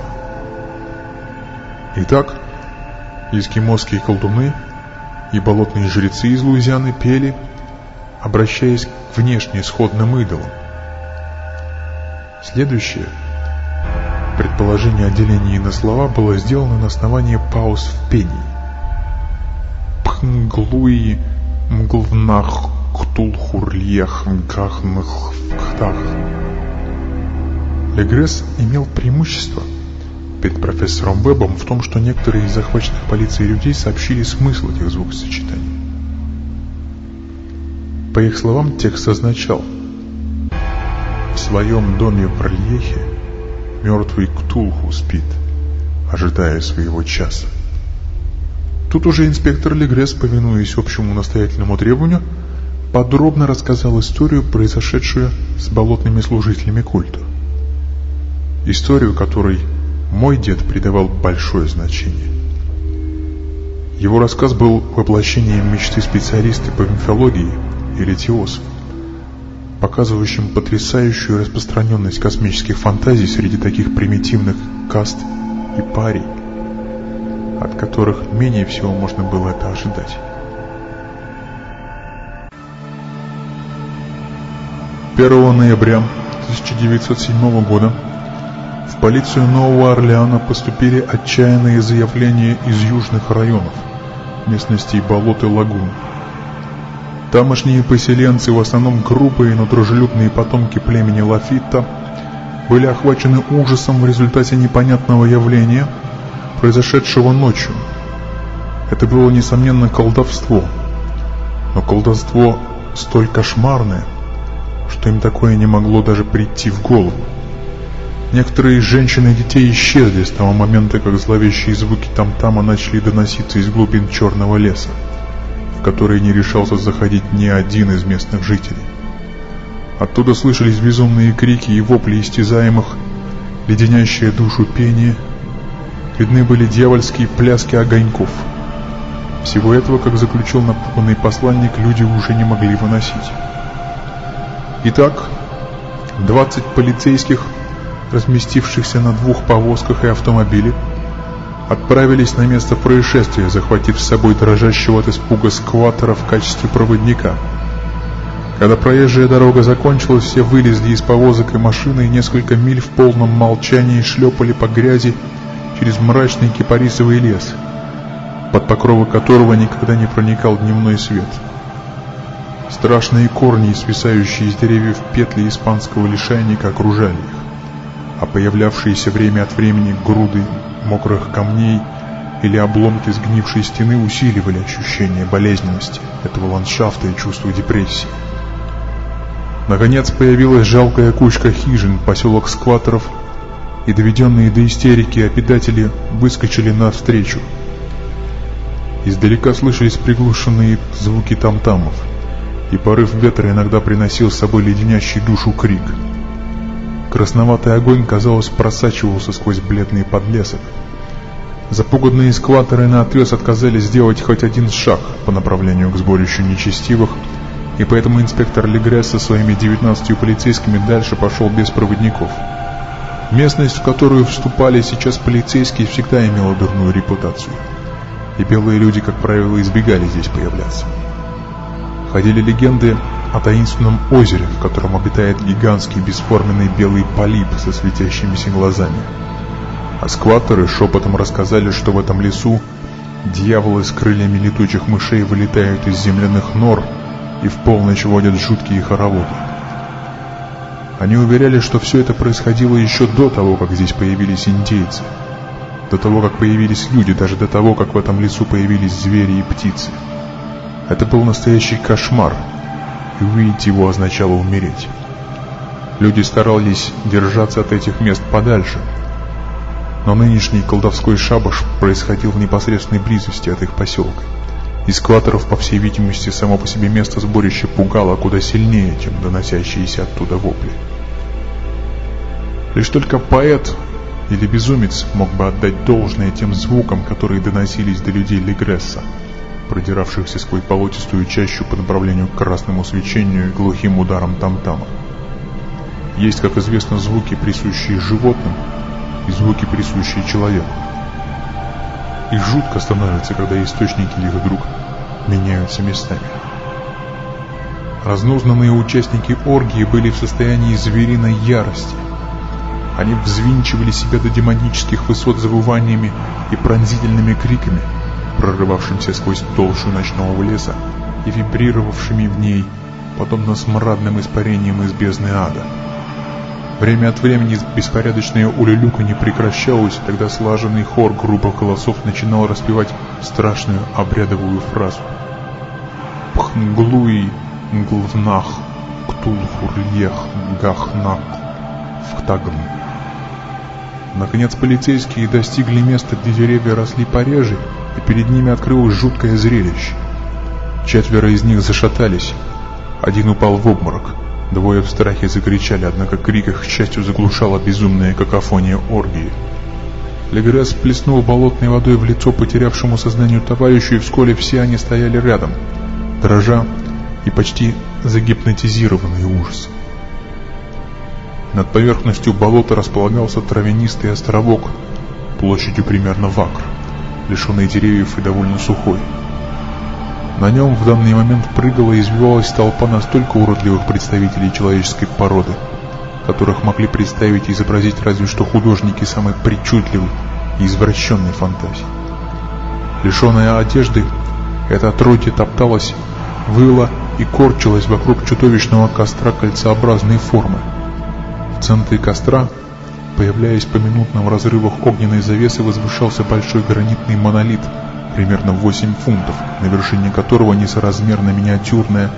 Итак, эскимосские колдуны и болотные жрецы из Луизианы пели, обращаясь к внешне сходным идолам. Следующее предположение о делении на слова было сделано на основании пауз в пении. Пхнглуи мглвнах ктулхурльех мкахнах ктах. Легресс имел преимущество – перед профессором Вебом в том, что некоторые из захваченных полицией людей сообщили смысл этих звукосочетаний. По их словам, текст означал «В своем доме в Рельехе мертвый Ктулху спит, ожидая своего часа». Тут уже инспектор Легресс, повинуясь общему настоятельному требованию, подробно рассказал историю, произошедшую с болотными служителями культа. Историю, которой мой дед придавал большое значение. Его рассказ был воплощением мечты специалиста по мифологии или теософа, показывающим потрясающую распространенность космических фантазий среди таких примитивных каст и парей, от которых менее всего можно было это ожидать. Первого ноября 1907 года в полицию Нового Орлеана поступили отчаянные заявления из южных районов, местностей болот и лагун. Тамошние поселенцы, в основном грубые, но дружелюбные потомки племени Лафитта, были охвачены ужасом в результате непонятного явления, произошедшего ночью. Это было, несомненно, колдовство, но колдовство столь кошмарное, что им такое не могло даже прийти в голову. Некоторые женщины и детей исчезли с того момента, как зловещие звуки там-тама начали доноситься из глубин черного леса, в который не решался заходить ни один из местных жителей. Оттуда слышались безумные крики и вопли истязаемых, леденящие душу пение, видны были дьявольские пляски огоньков. Всего этого, как заключил напуганный посланник, люди уже не могли выносить. Итак, 20 полицейских – разместившихся на двух повозках и автомобиле, отправились на место происшествия, захватив с собой дрожащего от испуга скваттера в качестве проводника. Когда проезжая дорога закончилась, все вылезли из повозок и машины и несколько миль в полном молчании шлепали по грязи через мрачный кипарисовый лес, под покровы которого никогда не проникал дневной свет. Страшные корни, свисающие из деревьев петли испанского лишайника, окружали их а появлявшиеся время от времени груды мокрых камней или обломки сгнившей стены усиливали ощущение болезненности этого ландшафта и чувство депрессии. Наконец появилась жалкая кучка хижин, поселок скваторов, и доведенные до истерики обитатели выскочили навстречу. Издалека слышались приглушенные звуки тамтамов, и порыв ветра иногда приносил с собой леденящий душу крик — Красноватый огонь, казалось, просачивался сквозь бледный подлесок. Запуганные эскваторы наотрез отказались сделать хоть один шаг по направлению к сборищу нечестивых, и поэтому инспектор Легресс со своими 19 полицейскими дальше пошел без проводников. Местность, в которую вступали сейчас полицейские, всегда имела дурную репутацию, и белые люди, как правило, избегали здесь появляться. Ходили легенды о таинственном озере, в котором обитает гигантский бесформенный белый полип со светящимися глазами. А скваттеры шепотом рассказали, что в этом лесу Дьяволы с крыльями летучих мышей вылетают из земляных нор и в полночь водят жуткие хороводы. Они уверяли, что все это происходило еще до того, как здесь появились индейцы, до того, как появились люди, даже до того, как в этом лесу появились звери и птицы. Это был настоящий кошмар, и увидеть его означало умереть. Люди старались держаться от этих мест подальше, но нынешний колдовской шабаш происходил в непосредственной близости от их поселка. Из кваторов, по всей видимости, само по себе место сборища пугало куда сильнее, чем доносящиеся оттуда вопли. Лишь только поэт или безумец мог бы отдать должное тем звукам, которые доносились до людей Легресса, продиравшихся сквозь болотистую чащу по направлению к красному свечению и глухим ударам там-тама. Есть, как известно, звуки, присущие животным, и звуки, присущие человеку. И жутко становится, когда источники их вдруг меняются местами. Разнузнанные участники оргии были в состоянии звериной ярости. Они взвинчивали себя до демонических высот завываниями и пронзительными криками, прорывавшимся сквозь толщу ночного леса и вибрировавшими в ней, подобно смрадным испарениям из бездны ада. Время от времени беспорядочное улюлюка не прекращалось, тогда слаженный хор грубых голосов начинал распевать страшную обрядовую фразу. Пхнглуи нглвнах ктулхурлех гахнак вктагн. Наконец полицейские достигли места, где деревья росли пореже, и перед ними открылось жуткое зрелище. Четверо из них зашатались, один упал в обморок – Двое в страхе закричали, однако крик их, к счастью, заглушала безумная какофония оргии. Легрес плеснул болотной водой в лицо потерявшему сознанию товарищу, и вскоре все они стояли рядом, дрожа и почти загипнотизированные ужасом. Над поверхностью болота располагался травянистый островок, площадью примерно в акр, лишенный деревьев и довольно сухой. На нем в данный момент прыгала и извивалась толпа настолько уродливых представителей человеческой породы, которых могли представить и изобразить разве что художники самой причудливой и извращенной фантазии. Лишенная одежды, эта отродье топталась, выла и корчилась вокруг чудовищного костра кольцеобразной формы. В центре костра, появляясь поминутно в разрывах огненной завесы, возвышался большой гранитный монолит – примерно 8 фунтов, на вершине которого несоразмерно миниатюрная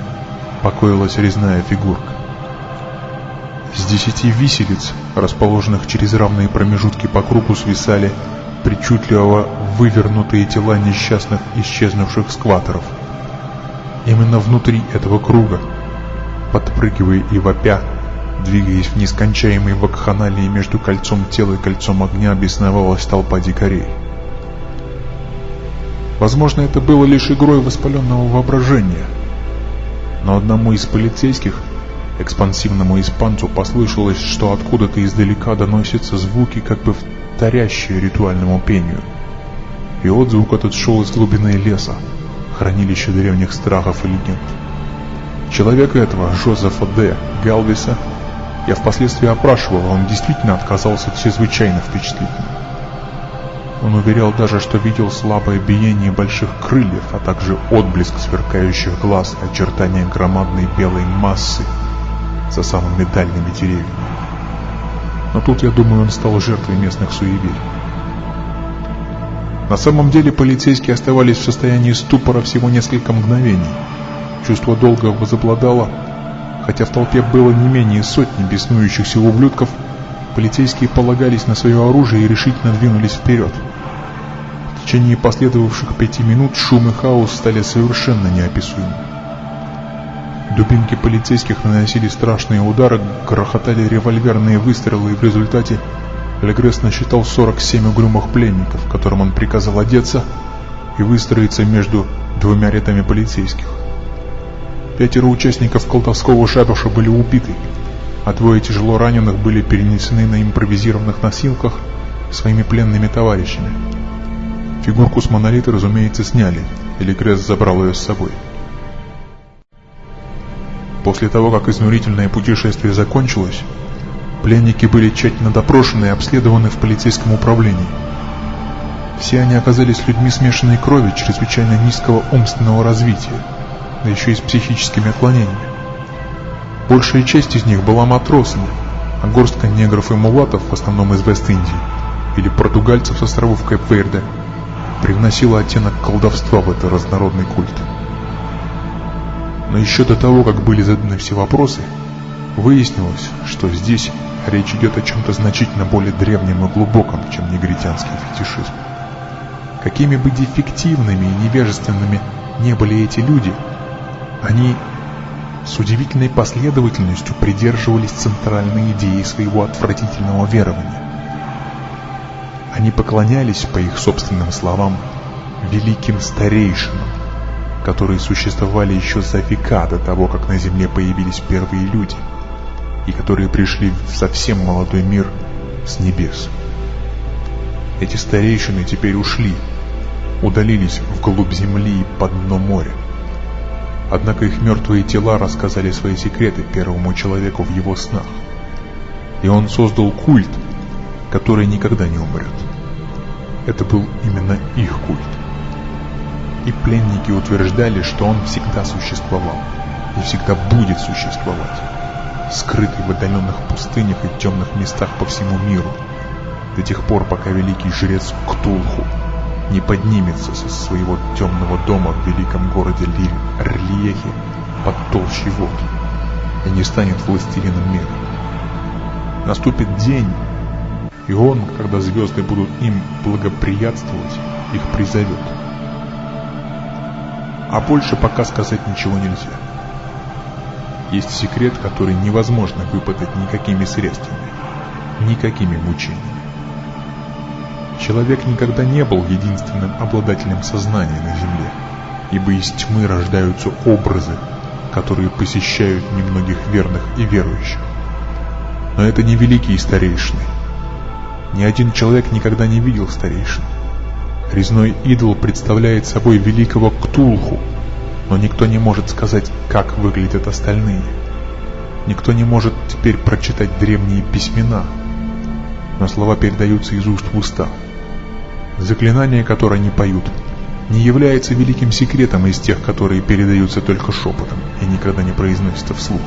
покоилась резная фигурка. С десяти виселиц, расположенных через равные промежутки по кругу, свисали причудливо вывернутые тела несчастных исчезнувших скваторов. Именно внутри этого круга, подпрыгивая и вопя, двигаясь в нескончаемой вакханалии между кольцом тела и кольцом огня, бесновалась толпа дикарей. Возможно, это было лишь игрой воспаленного воображения. Но одному из полицейских, экспансивному испанцу, послышалось, что откуда-то издалека доносятся звуки, как бы вторящие ритуальному пению. И отзвук этот шел из глубины леса, хранилища древних страхов и легенд. Человека этого, Жозефа Д. Галвиса, я впоследствии опрашивал, он действительно отказался чрезвычайно впечатлительным. Он уверял даже, что видел слабое биение больших крыльев, а также отблеск сверкающих глаз и очертания громадной белой массы за самыми дальними деревьями. Но тут, я думаю, он стал жертвой местных суеверий. На самом деле полицейские оставались в состоянии ступора всего несколько мгновений. Чувство долга возобладало, хотя в толпе было не менее сотни беснующихся ублюдков, полицейские полагались на свое оружие и решительно двинулись вперед. В течение последовавших пяти минут шум и хаос стали совершенно неописуемы. Дубинки полицейских наносили страшные удары, грохотали револьверные выстрелы, и в результате Легресс насчитал 47 угрюмых пленников, которым он приказал одеться и выстроиться между двумя рядами полицейских. Пятеро участников колдовского шабаша были убиты, а двое тяжело раненых были перенесены на импровизированных носилках своими пленными товарищами. Фигурку с монолита, разумеется, сняли, или Гресс забрал ее с собой. После того, как изнурительное путешествие закончилось, пленники были тщательно допрошены и обследованы в полицейском управлении. Все они оказались людьми смешанной крови, чрезвычайно низкого умственного развития, да еще и с психическими отклонениями. Большая часть из них была матросами, а горстка негров и мулатов, в основном из Вест-Индии, или португальцев с островов Кэп-Верде, привносила оттенок колдовства в этот разнородный культ. Но еще до того, как были заданы все вопросы, выяснилось, что здесь речь идет о чем-то значительно более древнем и глубоком, чем негритянский фетишизм. Какими бы дефективными и невежественными не были эти люди, они с удивительной последовательностью придерживались центральной идеи своего отвратительного верования. Они поклонялись, по их собственным словам, великим старейшинам, которые существовали еще за века до того, как на Земле появились первые люди, и которые пришли в совсем молодой мир с небес. Эти старейшины теперь ушли, удалились вглубь Земли и под дно моря. Однако их мертвые тела рассказали свои секреты первому человеку в его снах. И он создал культ, который никогда не умрет. Это был именно их культ. И пленники утверждали, что он всегда существовал и всегда будет существовать, скрытый в отдаленных пустынях и темных местах по всему миру, до тех пор, пока великий жрец Ктулху не поднимется со своего темного дома в великом городе Рлиехе под толщей вод и не станет властелином мира. Наступит день, и он, когда звезды будут им благоприятствовать, их призовет. А больше пока сказать ничего нельзя. Есть секрет, который невозможно выпытать никакими средствами, никакими мучениями. Человек никогда не был единственным обладателем сознания на Земле, ибо из тьмы рождаются образы, которые посещают немногих верных и верующих. Но это не великие старейшины. Ни один человек никогда не видел старейшин. Резной идол представляет собой великого Ктулху, но никто не может сказать, как выглядят остальные. Никто не может теперь прочитать древние письмена, но слова передаются из уст в уста. Заклинание, которое они поют, не является великим секретом из тех, которые передаются только шепотом и никогда не произносятся вслух.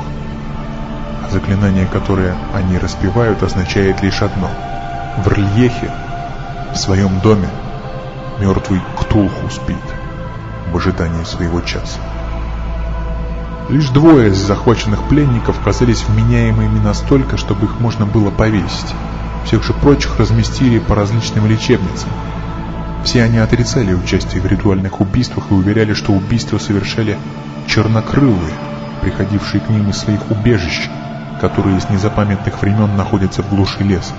А заклинание, которое они распевают, означает лишь одно. В Рльехе, в своем доме, мертвый Ктулху спит в ожидании своего часа. Лишь двое из захваченных пленников казались вменяемыми настолько, чтобы их можно было повесить. Всех же прочих разместили по различным лечебницам, все они отрицали участие в ритуальных убийствах и уверяли, что убийства совершали чернокрылые, приходившие к ним из своих убежищ, которые с незапамятных времен находятся в глуши леса.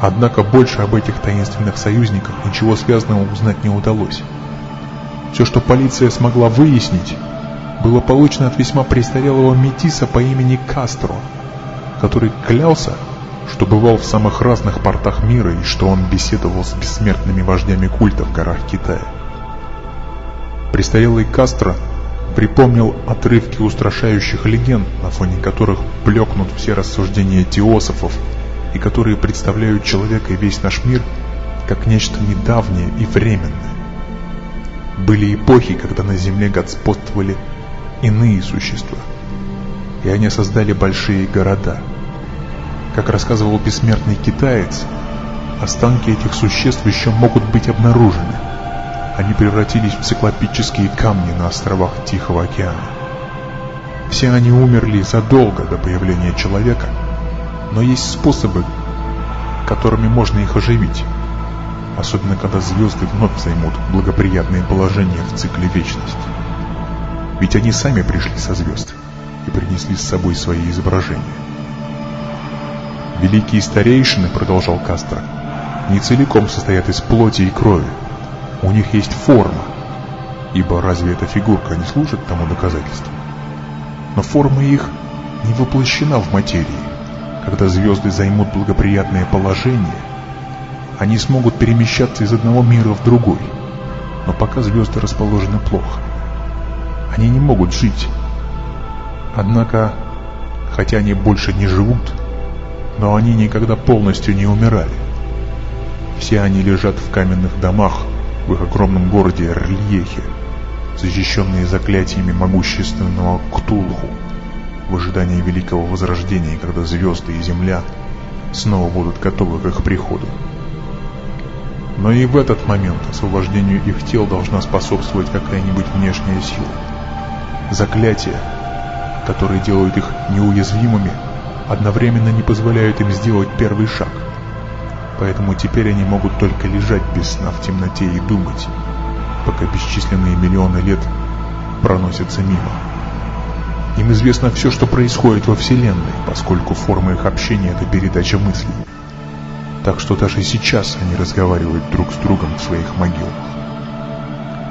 Однако больше об этих таинственных союзниках ничего связанного узнать не удалось. Все, что полиция смогла выяснить, было получено от весьма престарелого метиса по имени Кастро, который клялся, что бывал в самых разных портах мира и что он беседовал с бессмертными вождями культа в горах Китая. Престарелый Кастро припомнил отрывки устрашающих легенд, на фоне которых блекнут все рассуждения теософов и которые представляют человека и весь наш мир как нечто недавнее и временное. Были эпохи, когда на Земле господствовали иные существа, и они создали большие города – как рассказывал бессмертный китаец, останки этих существ еще могут быть обнаружены. Они превратились в циклопические камни на островах Тихого океана. Все они умерли задолго до появления человека, но есть способы, которыми можно их оживить, особенно когда звезды вновь займут благоприятное положение в цикле вечности. Ведь они сами пришли со звезд и принесли с собой свои изображения. Великие старейшины, продолжал Кастро, не целиком состоят из плоти и крови. У них есть форма, ибо разве эта фигурка не служит тому доказательством? Но форма их не воплощена в материи. Когда звезды займут благоприятное положение, они смогут перемещаться из одного мира в другой. Но пока звезды расположены плохо. Они не могут жить. Однако, хотя они больше не живут, но они никогда полностью не умирали. Все они лежат в каменных домах в их огромном городе Рльехе, защищенные заклятиями могущественного Ктулху, в ожидании великого возрождения, когда звезды и земля снова будут готовы к их приходу. Но и в этот момент освобождению их тел должна способствовать какая-нибудь внешняя сила. Заклятия, которые делают их неуязвимыми, одновременно не позволяют им сделать первый шаг. Поэтому теперь они могут только лежать без сна в темноте и думать, пока бесчисленные миллионы лет проносятся мимо. Им известно все, что происходит во Вселенной, поскольку форма их общения – это передача мыслей. Так что даже сейчас они разговаривают друг с другом в своих могилах.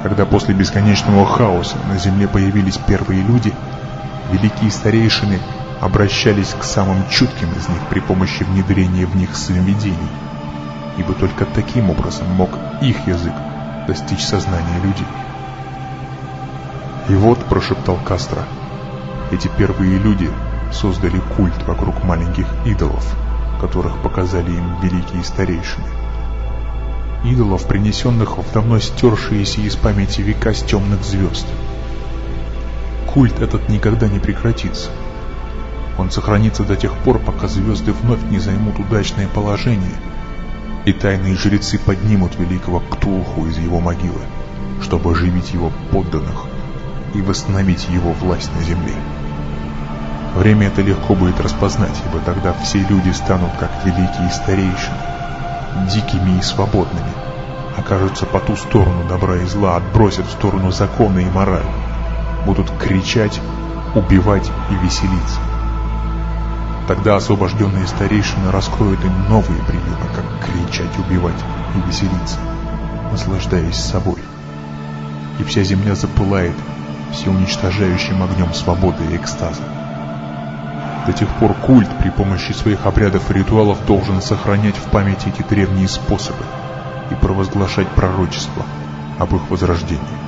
Когда после бесконечного хаоса на Земле появились первые люди, великие старейшины обращались к самым чутким из них при помощи внедрения в них сновидений, ибо только таким образом мог их язык достичь сознания людей. «И вот», — прошептал Кастро, — «эти первые люди создали культ вокруг маленьких идолов, которых показали им великие старейшины. Идолов, принесенных в давно стершиеся из памяти века с темных звезд. Культ этот никогда не прекратится. Он сохранится до тех пор, пока звезды вновь не займут удачное положение, и тайные жрецы поднимут великого Ктулху из его могилы, чтобы оживить его подданных и восстановить его власть на земле. Время это легко будет распознать, ибо тогда все люди станут как великие старейшины, дикими и свободными, окажутся по ту сторону добра и зла, отбросят в сторону закона и мораль, будут кричать, убивать и веселиться. Тогда освобожденные старейшины раскроют им новые приемы, как кричать, убивать и веселиться, наслаждаясь собой. И вся земля запылает всеуничтожающим огнем свободы и экстаза. До тех пор культ при помощи своих обрядов и ритуалов должен сохранять в памяти эти древние способы и провозглашать пророчество об их возрождении.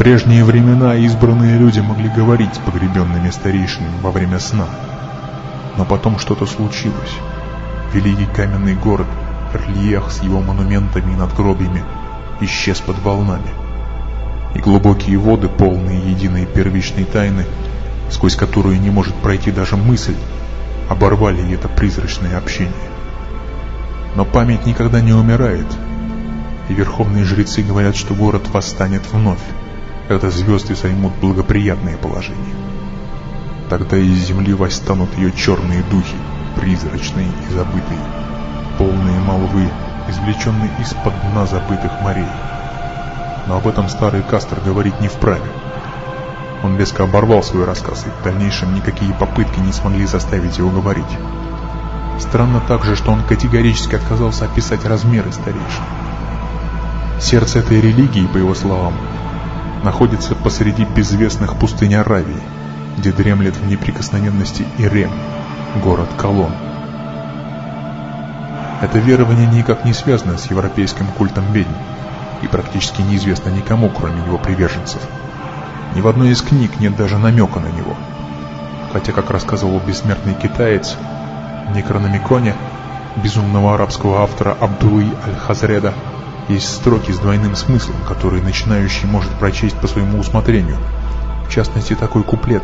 Прежние времена избранные люди могли говорить с погребенными старейшинами во время сна. Но потом что-то случилось. Великий каменный город Рльех с его монументами и надгробиями исчез под волнами. И глубокие воды, полные единой первичной тайны, сквозь которую не может пройти даже мысль, оборвали это призрачное общение. Но память никогда не умирает, и верховные жрецы говорят, что город восстанет вновь, когда звезды займут благоприятное положение. Тогда из земли восстанут ее черные духи, призрачные и забытые, полные молвы, извлеченные из-под дна забытых морей. Но об этом старый Кастер говорить не вправе. Он резко оборвал свой рассказ, и в дальнейшем никакие попытки не смогли заставить его говорить. Странно также, что он категорически отказался описать размеры старейшин. Сердце этой религии, по его словам, находится посреди безвестных пустынь Аравии, где дремлет в неприкосновенности Ирем, город Колон. Это верование никак не связано с европейским культом ведьм и практически неизвестно никому, кроме его приверженцев. Ни в одной из книг нет даже намека на него. Хотя, как рассказывал бессмертный китаец, в Некрономиконе безумного арабского автора Абдулы Аль-Хазреда есть строки с двойным смыслом, которые начинающий может прочесть по своему усмотрению. В частности, такой куплет,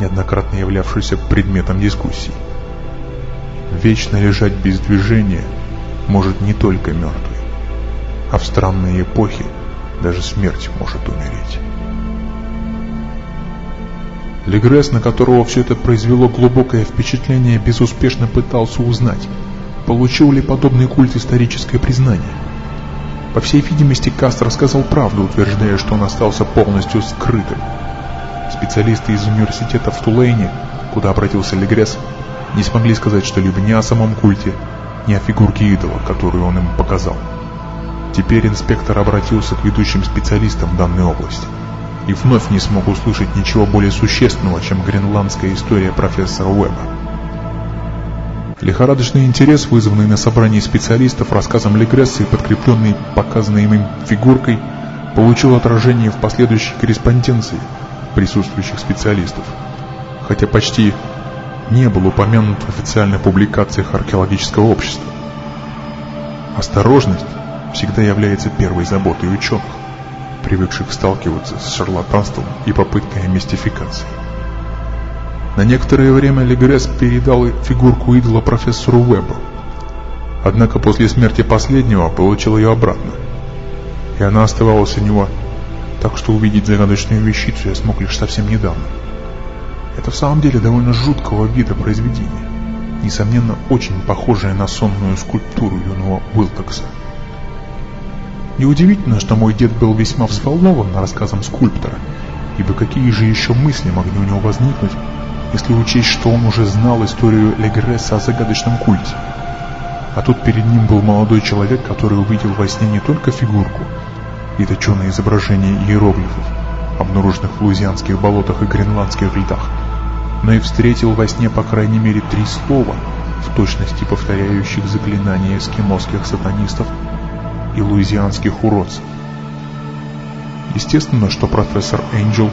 неоднократно являвшийся предметом дискуссий. Вечно лежать без движения может не только мертвый, а в странные эпохи даже смерть может умереть. Легресс, на которого все это произвело глубокое впечатление, безуспешно пытался узнать, получил ли подобный культ историческое признание. По всей видимости, Каст рассказал правду, утверждая, что он остался полностью скрытым. Специалисты из университета в Тулейне, куда обратился Легресс, не смогли сказать что-либо ни о самом культе, ни о фигурке идола, которую он им показал. Теперь инспектор обратился к ведущим специалистам данной области и вновь не смог услышать ничего более существенного, чем гренландская история профессора Уэбба. Лихорадочный интерес, вызванный на собрании специалистов рассказом Легресса и подкрепленный показанной им фигуркой, получил отражение в последующей корреспонденции присутствующих специалистов, хотя почти не был упомянут в официальных публикациях археологического общества. Осторожность всегда является первой заботой ученых, привыкших сталкиваться с шарлатанством и попыткой мистификации. На некоторое время Легресс передал фигурку идола профессору Уэббу, однако после смерти последнего получил ее обратно, и она оставалась у него, так что увидеть загадочную вещицу я смог лишь совсем недавно. Это в самом деле довольно жуткого вида произведение, несомненно очень похожее на сонную скульптуру юного Уилкокса. Неудивительно, что мой дед был весьма взволнован рассказом скульптора, ибо какие же еще мысли могли у него возникнуть, если учесть, что он уже знал историю Легресса о загадочном культе. А тут перед ним был молодой человек, который увидел во сне не только фигурку и точеное изображение иероглифов, обнаруженных в луизианских болотах и гренландских льдах, но и встретил во сне по крайней мере три слова, в точности повторяющих заклинания эскимосских сатанистов и луизианских уродцев. Естественно, что профессор Энджел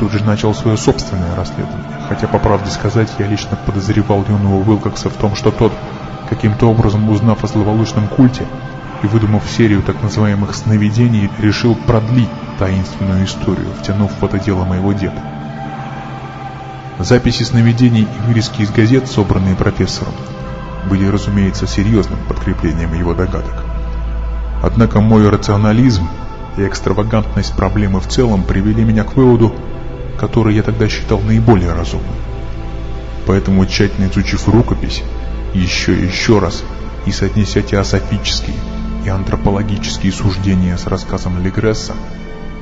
тут же начал свое собственное расследование, хотя, по правде сказать, я лично подозревал юного Уилкокса в том, что тот, каким-то образом узнав о зловолочном культе и выдумав серию так называемых сновидений, решил продлить таинственную историю, втянув в это дело моего деда. Записи сновидений и вырезки из газет, собранные профессором, были, разумеется, серьезным подкреплением его догадок. Однако мой рационализм и экстравагантность проблемы в целом привели меня к выводу, который я тогда считал наиболее разумным. Поэтому, тщательно изучив рукопись, еще и еще раз, и соотнеся теософические и антропологические суждения с рассказом Легресса,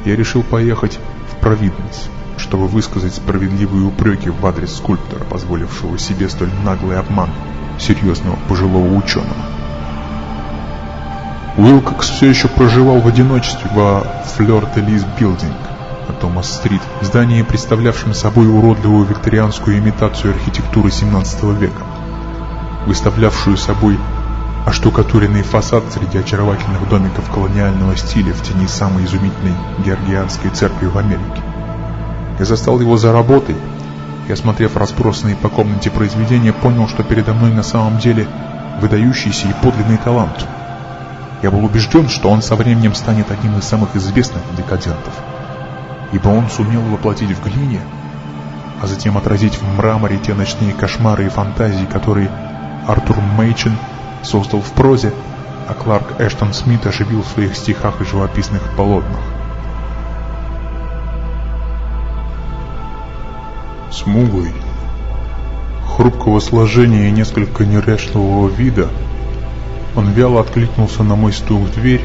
я решил поехать в Провиденс, чтобы высказать справедливые упреки в адрес скульптора, позволившего себе столь наглый обман серьезного пожилого ученого. Уилкокс все еще проживал в одиночестве во Флёр-де-Лис Билдинг на Томас-стрит, здании, представлявшем собой уродливую викторианскую имитацию архитектуры 17 века, выставлявшую собой оштукатуренный фасад среди очаровательных домиков колониального стиля в тени самой изумительной георгианской церкви в Америке. Я застал его за работой и, осмотрев разбросанные по комнате произведения, понял, что передо мной на самом деле выдающийся и подлинный талант – я был убежден, что он со временем станет одним из самых известных декадентов, ибо он сумел воплотить в глине, а затем отразить в мраморе те ночные кошмары и фантазии, которые Артур Мейчин создал в прозе, а Кларк Эштон Смит оживил в своих стихах и живописных полотнах. Смуглый, хрупкого сложения и несколько неряшливого вида – он вяло откликнулся на мой стук в дверь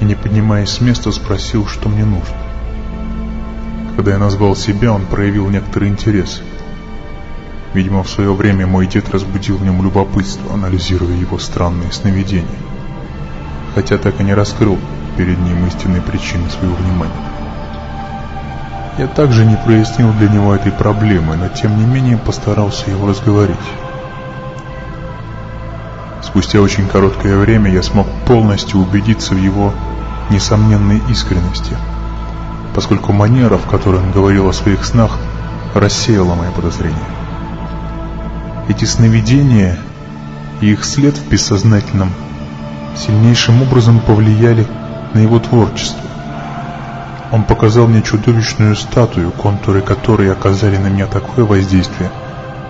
и, не поднимаясь с места, спросил, что мне нужно. Когда я назвал себя, он проявил некоторый интерес. Видимо, в свое время мой дед разбудил в нем любопытство, анализируя его странные сновидения. Хотя так и не раскрыл перед ним истинной причины своего внимания. Я также не прояснил для него этой проблемы, но тем не менее постарался его разговорить. Спустя очень короткое время я смог полностью убедиться в его несомненной искренности, поскольку манера, в которой он говорил о своих снах, рассеяла мои подозрения. Эти сновидения и их след в бессознательном сильнейшим образом повлияли на его творчество. Он показал мне чудовищную статую, контуры которой оказали на меня такое воздействие –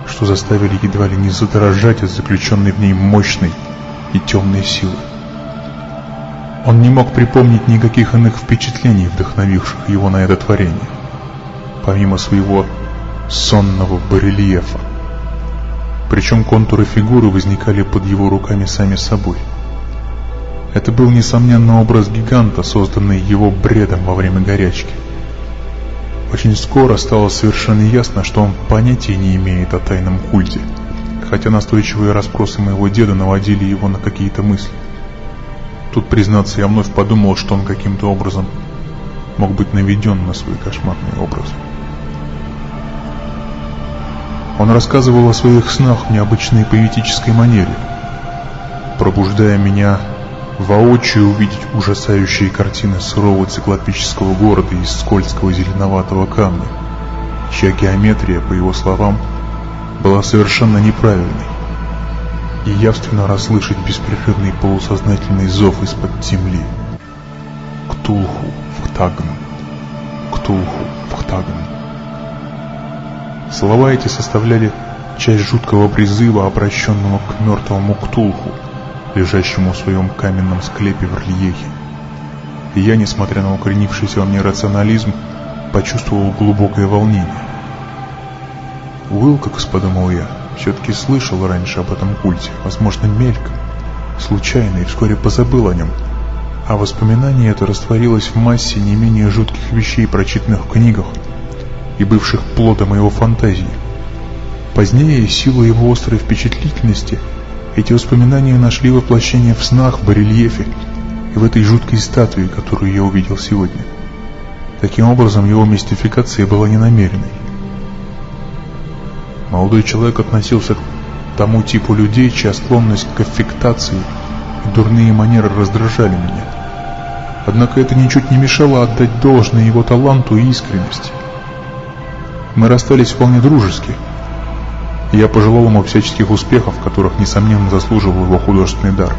что заставили едва ли не задрожать от заключенной в ней мощной и темной силы. Он не мог припомнить никаких иных впечатлений, вдохновивших его на это творение, помимо своего сонного барельефа. Причем контуры фигуры возникали под его руками сами собой. Это был, несомненно, образ гиганта, созданный его бредом во время горячки. Очень скоро стало совершенно ясно, что он понятия не имеет о тайном культе, хотя настойчивые расспросы моего деда наводили его на какие-то мысли. Тут, признаться, я вновь подумал, что он каким-то образом мог быть наведен на свой кошмарный образ. Он рассказывал о своих снах в необычной поэтической манере, пробуждая меня воочию увидеть ужасающие картины сурового циклопического города из скользкого зеленоватого камня, чья геометрия, по его словам, была совершенно неправильной. И явственно расслышать беспрерывный полусознательный зов из-под земли. Ктулху, Вхтагн, Ктулху, Вхтагн. Слова эти составляли часть жуткого призыва, обращенного к мертвому Ктулху, лежащему в своем каменном склепе в рельефе. И я, несмотря на укоренившийся во мне рационализм, почувствовал глубокое волнение. Уилкокс, подумал я, все-таки слышал раньше об этом культе, возможно, мельком, случайно и вскоре позабыл о нем, а воспоминание это растворилось в массе не менее жутких вещей, прочитанных в книгах и бывших плодом его фантазии. Позднее, силу его острой впечатлительности, эти воспоминания нашли воплощение в снах, в барельефе и в этой жуткой статуе, которую я увидел сегодня. Таким образом, его мистификация была ненамеренной. Молодой человек относился к тому типу людей, чья склонность к аффектации и дурные манеры раздражали меня. Однако это ничуть не мешало отдать должное его таланту и искренности. Мы расстались вполне дружески, и я пожелал ему всяческих успехов, которых, несомненно, заслуживал его художественный дар.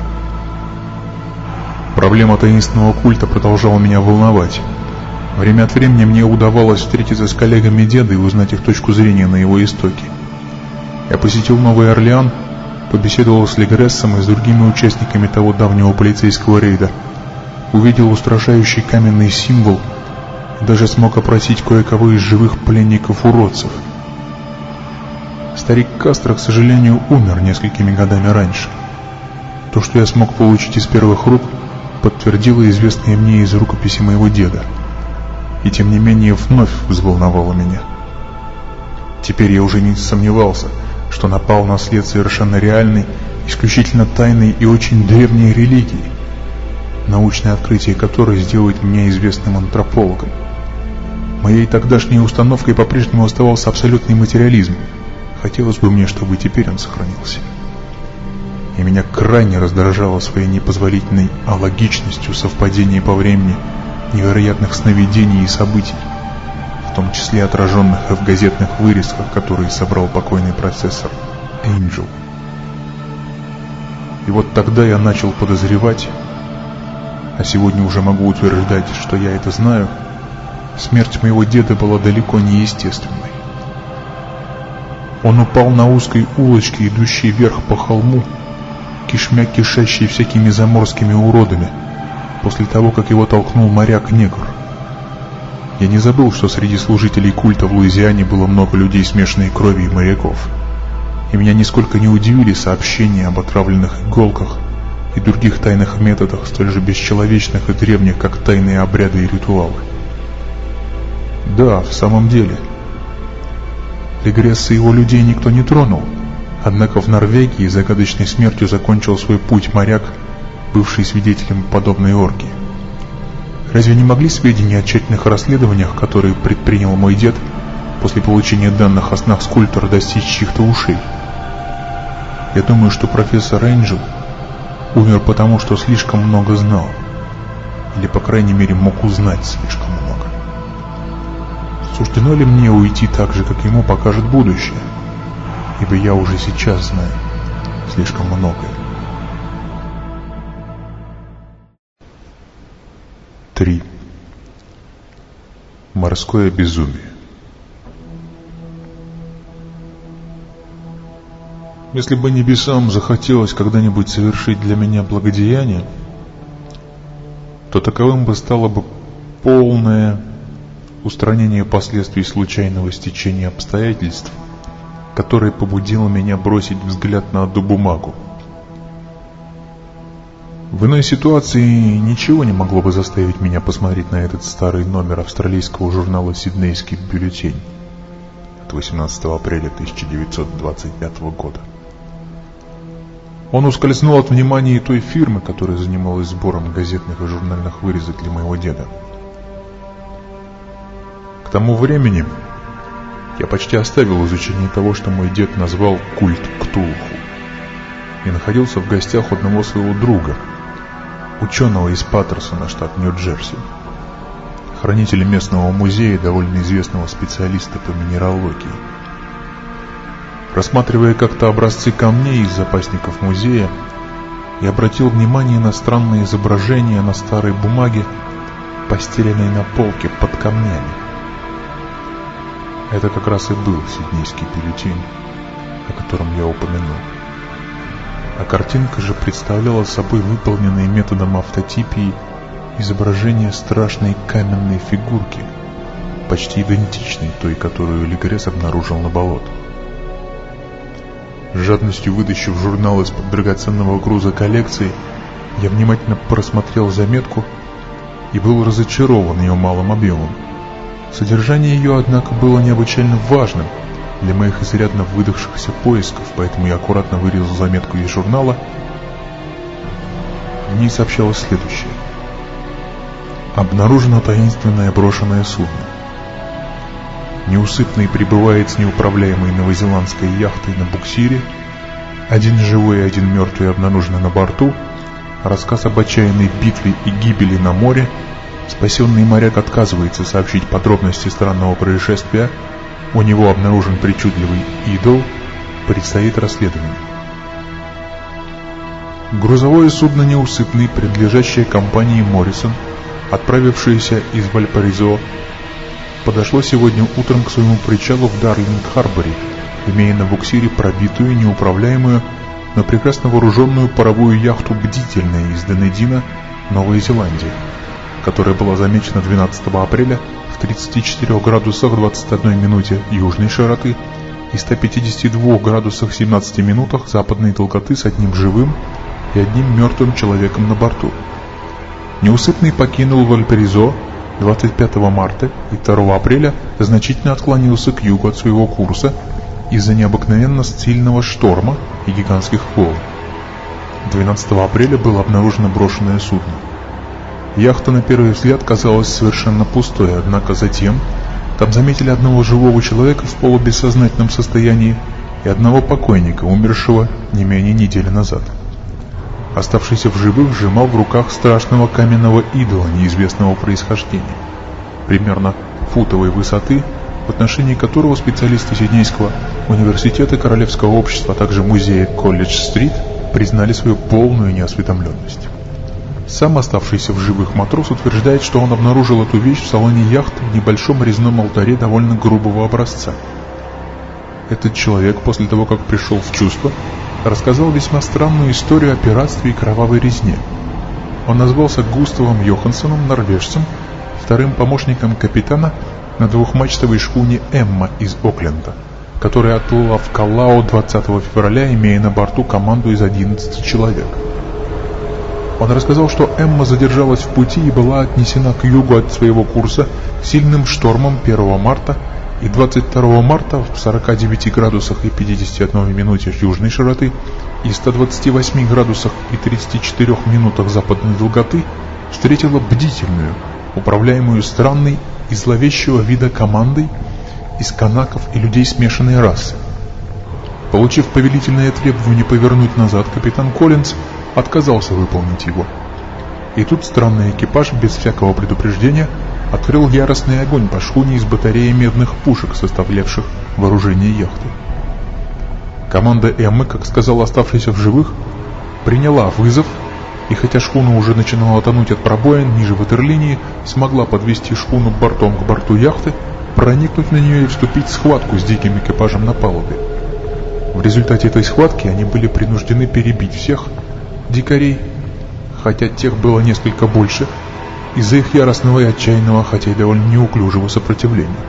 Проблема таинственного культа продолжала меня волновать. Время от времени мне удавалось встретиться с коллегами деда и узнать их точку зрения на его истоки. Я посетил Новый Орлеан, побеседовал с Легрессом и с другими участниками того давнего полицейского рейда, увидел устрашающий каменный символ и даже смог опросить кое-кого из живых пленников-уродцев. Старик Кастро, к сожалению, умер несколькими годами раньше. То, что я смог получить из первых рук, подтвердило известное мне из рукописи моего деда. И тем не менее вновь взволновало меня. Теперь я уже не сомневался – что напал на след совершенно реальной, исключительно тайной и очень древней религии, научное открытие которой сделает меня известным антропологом. Моей тогдашней установкой по-прежнему оставался абсолютный материализм. Хотелось бы мне, чтобы теперь он сохранился. И меня крайне раздражало своей непозволительной алогичностью совпадения по времени невероятных сновидений и событий, том числе отраженных в газетных вырезках, которые собрал покойный процессор Энджел. И вот тогда я начал подозревать, а сегодня уже могу утверждать, что я это знаю, смерть моего деда была далеко не естественной. Он упал на узкой улочке, идущей вверх по холму, кишмя кишащей всякими заморскими уродами, после того, как его толкнул моряк-негр. Я не забыл, что среди служителей культа в Луизиане было много людей смешанной крови и моряков. И меня нисколько не удивили сообщения об отравленных иголках и других тайных методах, столь же бесчеловечных и древних, как тайные обряды и ритуалы. Да, в самом деле. Легресса и его людей никто не тронул. Однако в Норвегии загадочной смертью закончил свой путь моряк, бывший свидетелем подобной оргии. Разве не могли сведения о тщательных расследованиях, которые предпринял мой дед, после получения данных о снах скульптора достичь чьих-то ушей? Я думаю, что профессор Энджел умер потому, что слишком много знал. Или, по крайней мере, мог узнать слишком много. Суждено ли мне уйти так же, как ему покажет будущее? Ибо я уже сейчас знаю слишком многое. 3. Морское безумие Если бы небесам захотелось когда-нибудь совершить для меня благодеяние, то таковым бы стало бы полное устранение последствий случайного стечения обстоятельств, которое побудило меня бросить взгляд на одну бумагу, в иной ситуации ничего не могло бы заставить меня посмотреть на этот старый номер австралийского журнала «Сиднейский бюллетень» от 18 апреля 1925 года. Он ускользнул от внимания и той фирмы, которая занималась сбором газетных и журнальных вырезок для моего деда. К тому времени я почти оставил изучение того, что мой дед назвал «культ Ктулху» и находился в гостях одного своего друга – ученого из Паттерсона, штат Нью-Джерси, хранителя местного музея, довольно известного специалиста по минералогии. Рассматривая как-то образцы камней из запасников музея, я обратил внимание на странное изображение на старой бумаге, постеленной на полке под камнями. Это как раз и был сиднейский пелютин, о котором я упомянул. А картинка же представляла собой выполненное методом автотипии изображение страшной каменной фигурки, почти идентичной той, которую Легрес обнаружил на болотах жадностью вытащив журнал из-под драгоценного груза коллекции, я внимательно просмотрел заметку и был разочарован ее малым объемом. Содержание ее, однако, было необычайно важным для моих изрядно выдохшихся поисков, поэтому я аккуратно вырезал заметку из журнала. В ней сообщалось следующее. Обнаружено таинственное брошенное судно. Неусыпный прибывает с неуправляемой новозеландской яхтой на буксире. Один живой и один мертвый обнаружены на борту. Рассказ об отчаянной битве и гибели на море. Спасенный моряк отказывается сообщить подробности странного происшествия. У него обнаружен причудливый идол. Предстоит расследование. Грузовое судно «Неусыпный», принадлежащее компании «Моррисон», отправившееся из Вальпаризо подошло сегодня утром к своему причалу в Дарлинг-Харборе, имея на буксире пробитую, неуправляемую, но прекрасно вооруженную паровую яхту «Бдительная» из Денедина, Новая Зеландия, которая была замечена 12 апреля в 34 градусах 21 минуте южной широты и 152 градусах 17 минутах западной долготы с одним живым и одним мертвым человеком на борту. Неусыпный покинул Вальперизо 25 марта и 2 апреля значительно отклонился к югу от своего курса из-за необыкновенно сильного шторма и гигантских волн. 12 апреля было обнаружено брошенное судно. Яхта на первый взгляд казалась совершенно пустой, однако затем там заметили одного живого человека в полубессознательном состоянии и одного покойника, умершего не менее недели назад оставшийся в живых, сжимал в руках страшного каменного идола неизвестного происхождения, примерно футовой высоты, в отношении которого специалисты Сиднейского университета Королевского общества, а также музея Колледж-стрит признали свою полную неосведомленность. Сам оставшийся в живых матрос утверждает, что он обнаружил эту вещь в салоне яхты в небольшом резном алтаре довольно грубого образца. Этот человек после того, как пришел в чувство, рассказал весьма странную историю о пиратстве и кровавой резне. Он назвался Густавом Йоханссоном, норвежцем, вторым помощником капитана на двухмачтовой шхуне «Эмма» из Окленда, которая отплыла в Каллау 20 февраля, имея на борту команду из 11 человек. Он рассказал, что Эмма задержалась в пути и была отнесена к югу от своего курса сильным штормом 1 марта и 22 марта в 49 градусах и 51 минуте южной широты и 128 градусах и 34 минутах западной долготы встретила бдительную, управляемую странной и зловещего вида командой из канаков и людей смешанной расы. Получив повелительное требование повернуть назад, капитан Коллинз отказался выполнить его. И тут странный экипаж без всякого предупреждения открыл яростный огонь по шхуне из батареи медных пушек, составлявших вооружение яхты. Команда Эммы, как сказал оставшийся в живых, приняла вызов, и хотя шхуна уже начинала тонуть от пробоин ниже ватерлинии, смогла подвести шхуну бортом к борту яхты, проникнуть на нее и вступить в схватку с диким экипажем на палубе. В результате этой схватки они были принуждены перебить всех дикарей, хотя тех было несколько больше, из-за их яростного и отчаянного, хотя и довольно неуклюжего сопротивления.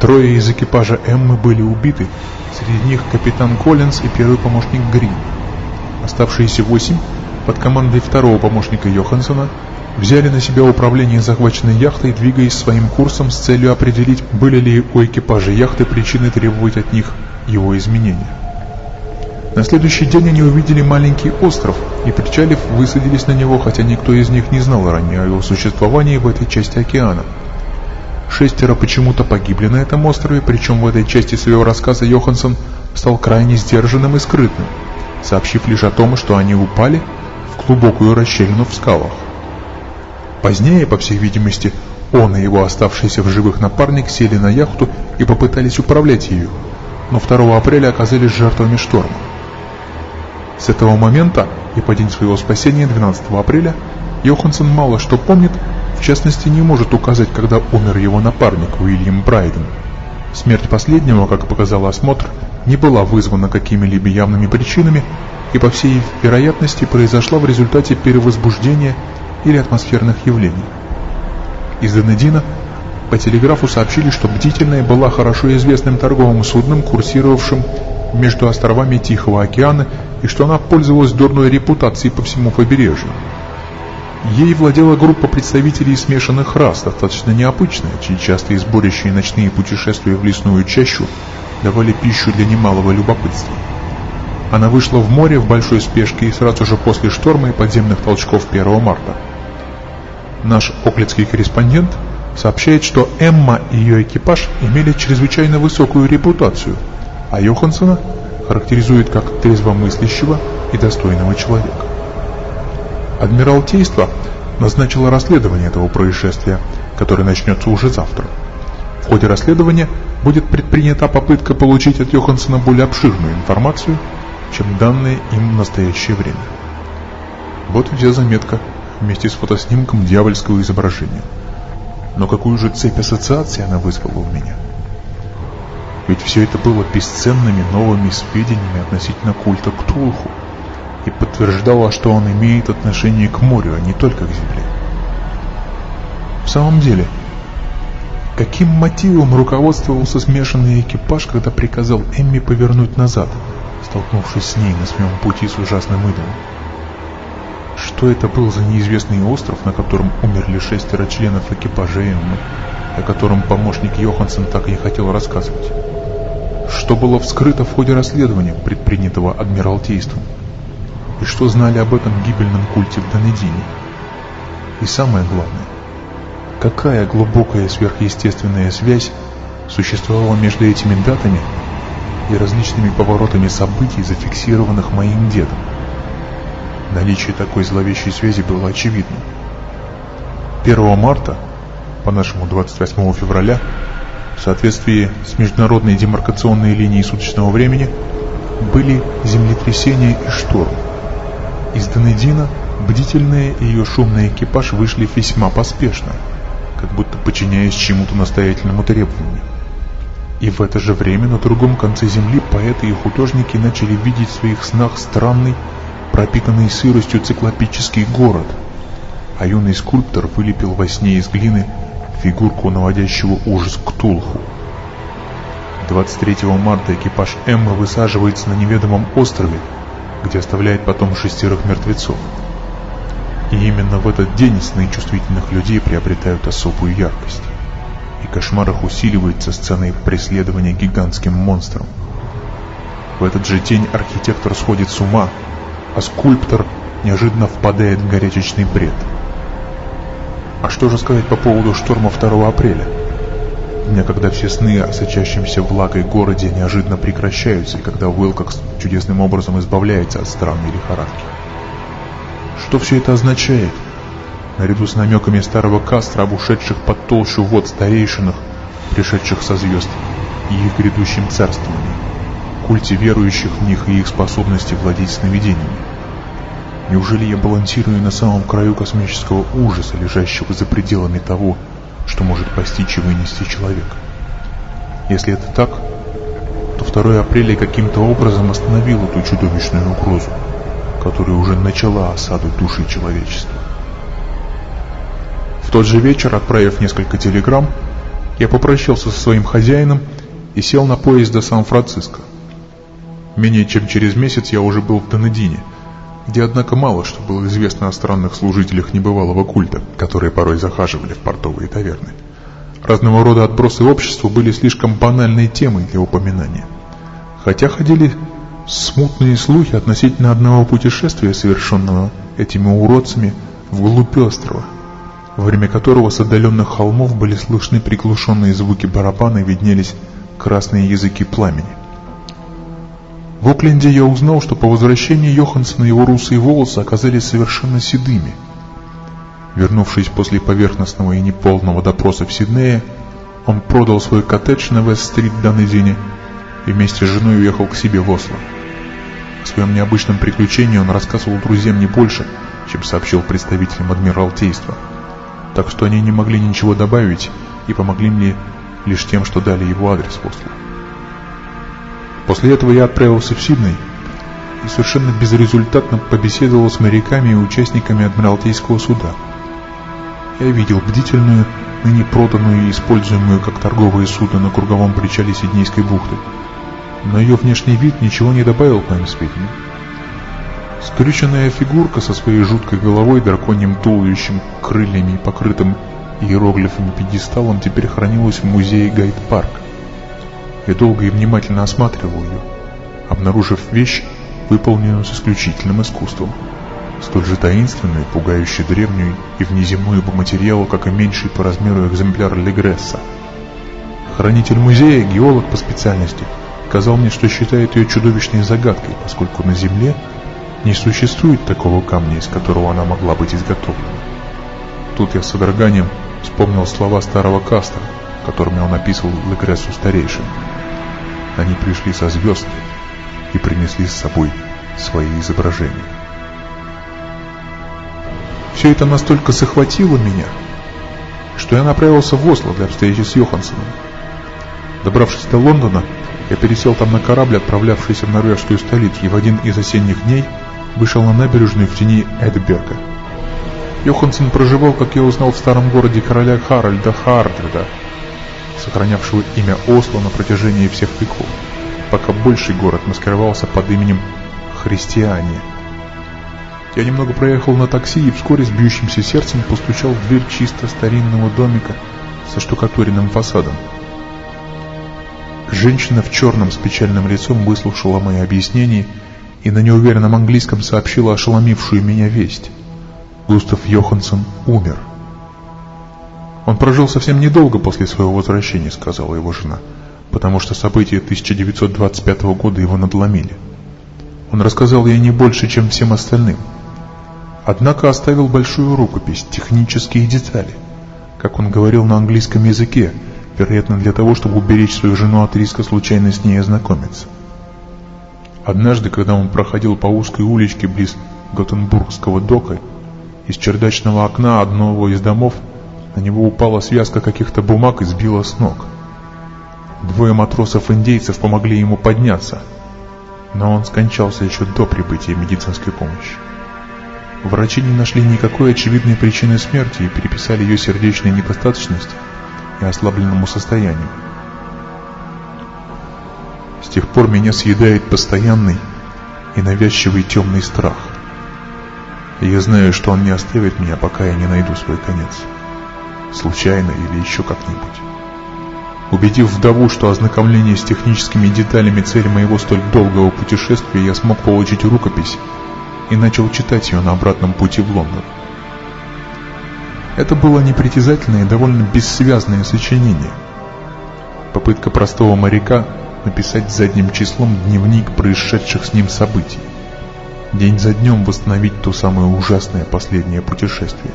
Трое из экипажа Эммы были убиты, среди них капитан Коллинз и первый помощник Грин. Оставшиеся восемь, под командой второго помощника Йоханссона, взяли на себя управление захваченной яхтой, двигаясь своим курсом с целью определить, были ли у экипажа яхты причины требовать от них его изменения. На следующий день они увидели маленький остров и, причалив, высадились на него, хотя никто из них не знал ранее о его существовании в этой части океана. Шестеро почему-то погибли на этом острове, причем в этой части своего рассказа Йоханссон стал крайне сдержанным и скрытным, сообщив лишь о том, что они упали в глубокую расщелину в скалах. Позднее, по всей видимости, он и его оставшийся в живых напарник сели на яхту и попытались управлять ею, но 2 апреля оказались жертвами шторма. С этого момента и по день своего спасения 12 апреля Йоханссон мало что помнит, в частности не может указать, когда умер его напарник Уильям Брайден. Смерть последнего, как показал осмотр, не была вызвана какими-либо явными причинами и по всей вероятности произошла в результате перевозбуждения или атмосферных явлений. Из Донедина по телеграфу сообщили, что бдительная была хорошо известным торговым судном, курсировавшим между островами Тихого океана, и что она пользовалась дурной репутацией по всему побережью. Ей владела группа представителей смешанных рас, достаточно необычная, чьи частые сборища ночные путешествия в лесную чащу давали пищу для немалого любопытства. Она вышла в море в большой спешке и сразу же после шторма и подземных толчков 1 марта. Наш оклетский корреспондент сообщает, что Эмма и ее экипаж имели чрезвычайно высокую репутацию, а Йоханссона характеризует как трезвомыслящего и достойного человека. Адмиралтейство назначило расследование этого происшествия, которое начнется уже завтра. В ходе расследования будет предпринята попытка получить от Йоханссона более обширную информацию, чем данные им в настоящее время. Вот вся заметка вместе с фотоснимком дьявольского изображения. Но какую же цепь ассоциаций она вызвала у меня? Ведь все это было бесценными новыми сведениями относительно культа Ктулху и подтверждало, что он имеет отношение к морю, а не только к земле. В самом деле, каким мотивом руководствовался смешанный экипаж, когда приказал Эмми повернуть назад, столкнувшись с ней на своем пути с ужасным идолом? Что это был за неизвестный остров, на котором умерли шестеро членов экипажа Эммы, о котором помощник Йоханссон так и не хотел рассказывать? Что было вскрыто в ходе расследования, предпринятого Адмиралтейством? И что знали об этом гибельном культе в Донедине? И самое главное, какая глубокая сверхъестественная связь существовала между этими датами и различными поворотами событий, зафиксированных моим дедом? Наличие такой зловещей связи было очевидно. 1 марта, по нашему 28 февраля, в соответствии с международной демаркационной линией суточного времени, были землетрясение и шторм. Из Донедина бдительная и ее шумный экипаж вышли весьма поспешно, как будто подчиняясь чему-то настоятельному требованию. И в это же время на другом конце земли поэты и художники начали видеть в своих снах странный пропитанный сыростью циклопический город, а юный скульптор вылепил во сне из глины фигурку наводящего ужас Ктулху. 23 марта экипаж Эммы высаживается на неведомом острове, где оставляет потом шестерых мертвецов. И именно в этот день сны чувствительных людей приобретают особую яркость. И кошмар их усиливается сценой преследования гигантским монстром. В этот же день архитектор сходит с ума а скульптор неожиданно впадает в горячечный бред. А что же сказать по поводу шторма 2 апреля? Дня, когда все сны о сочащемся влагой городе неожиданно прекращаются, и когда Уилкокс чудесным образом избавляется от странной лихорадки. Что все это означает? Наряду с намеками старого Кастра об ушедших под толщу вод старейшинах, пришедших со звезд, и их грядущим царствованием культе верующих в них и их способности владеть сновидениями. Неужели я балансирую на самом краю космического ужаса, лежащего за пределами того, что может постичь и вынести человек? Если это так, то 2 апреля каким-то образом остановил эту чудовищную угрозу, которая уже начала осаду души человечества. В тот же вечер, отправив несколько телеграмм, я попрощался со своим хозяином и сел на поезд до Сан-Франциско. Менее чем через месяц я уже был в Донедине, где, однако, мало что было известно о странных служителях небывалого культа, которые порой захаживали в портовые таверны. Разного рода отбросы общества были слишком банальной темой для упоминания. Хотя ходили смутные слухи относительно одного путешествия, совершенного этими уродцами вглубь острова, во время которого с отдаленных холмов были слышны приглушенные звуки барабана и виднелись красные языки пламени. В Окленде я узнал, что по возвращении Йоханссона его русые волосы оказались совершенно седыми. Вернувшись после поверхностного и неполного допроса в Сиднее, он продал свой коттедж на Вест-стрит Данезине и вместе с женой уехал к себе в Осло. О своем необычном приключении он рассказывал друзьям не больше, чем сообщил представителям Адмиралтейства, так что они не могли ничего добавить и помогли мне лишь тем, что дали его адрес в Осло. После этого я отправился в Сидней и совершенно безрезультатно побеседовал с моряками и участниками Адмиралтейского суда. Я видел бдительную, ныне проданную и используемую как торговое судно на круговом причале Сиднейской бухты. Но ее внешний вид ничего не добавил к моим сведениям. Скрюченная фигурка со своей жуткой головой, драконьим туловищем, крыльями и покрытым иероглифами пьедесталом теперь хранилась в музее Гайд-парк. Я долго и внимательно осматривал ее, обнаружив вещь, выполненную с исключительным искусством, столь же таинственную, пугающую древнюю и внеземную по материалу, как и меньший по размеру экземпляр Легресса. Хранитель музея, геолог по специальности, сказал мне, что считает ее чудовищной загадкой, поскольку на Земле не существует такого камня, из которого она могла быть изготовлена. Тут я с содроганием вспомнил слова старого Кастера, которыми он описывал Легрессу старейшим. Они пришли со звезд и принесли с собой свои изображения. Все это настолько захватило меня, что я направился в Осло для встречи с Йохансsoном. Добравшись до Лондона, я пересел там на корабль, отправлявшийся в норвежскую столицу, и в один из осенних дней вышел на набережную в тени Эдберга. Йоханссон проживал, как я узнал, в старом городе короля Харальда Хардреда, сохранявшего имя Осло на протяжении всех веков, пока больший город маскировался под именем Христиане. Я немного проехал на такси и вскоре с бьющимся сердцем постучал в дверь чисто старинного домика со штукатуренным фасадом. Женщина в черном с печальным лицом выслушала мои объяснения и на неуверенном английском сообщила ошеломившую меня весть. Густав Йоханссон умер. Он прожил совсем недолго после своего возвращения, сказала его жена, потому что события 1925 года его надломили. Он рассказал ей не больше, чем всем остальным. Однако оставил большую рукопись, технические детали, как он говорил на английском языке, вероятно для того, чтобы уберечь свою жену от риска случайно с ней ознакомиться. Однажды, когда он проходил по узкой уличке близ Готенбургского дока, из чердачного окна одного из домов на него упала связка каких-то бумаг и сбила с ног. Двое матросов-индейцев помогли ему подняться, но он скончался еще до прибытия медицинской помощи. Врачи не нашли никакой очевидной причины смерти и переписали ее сердечной недостаточности и ослабленному состоянию. С тех пор меня съедает постоянный и навязчивый темный страх. И я знаю, что он не оставит меня, пока я не найду свой конец. Случайно или еще как-нибудь. Убедив вдову, что ознакомление с техническими деталями цель моего столь долгого путешествия, я смог получить рукопись и начал читать ее на обратном пути в Лондон. Это было непритязательное и довольно бессвязное сочинение. Попытка простого моряка написать задним числом дневник происшедших с ним событий. День за днем восстановить то самое ужасное последнее путешествие.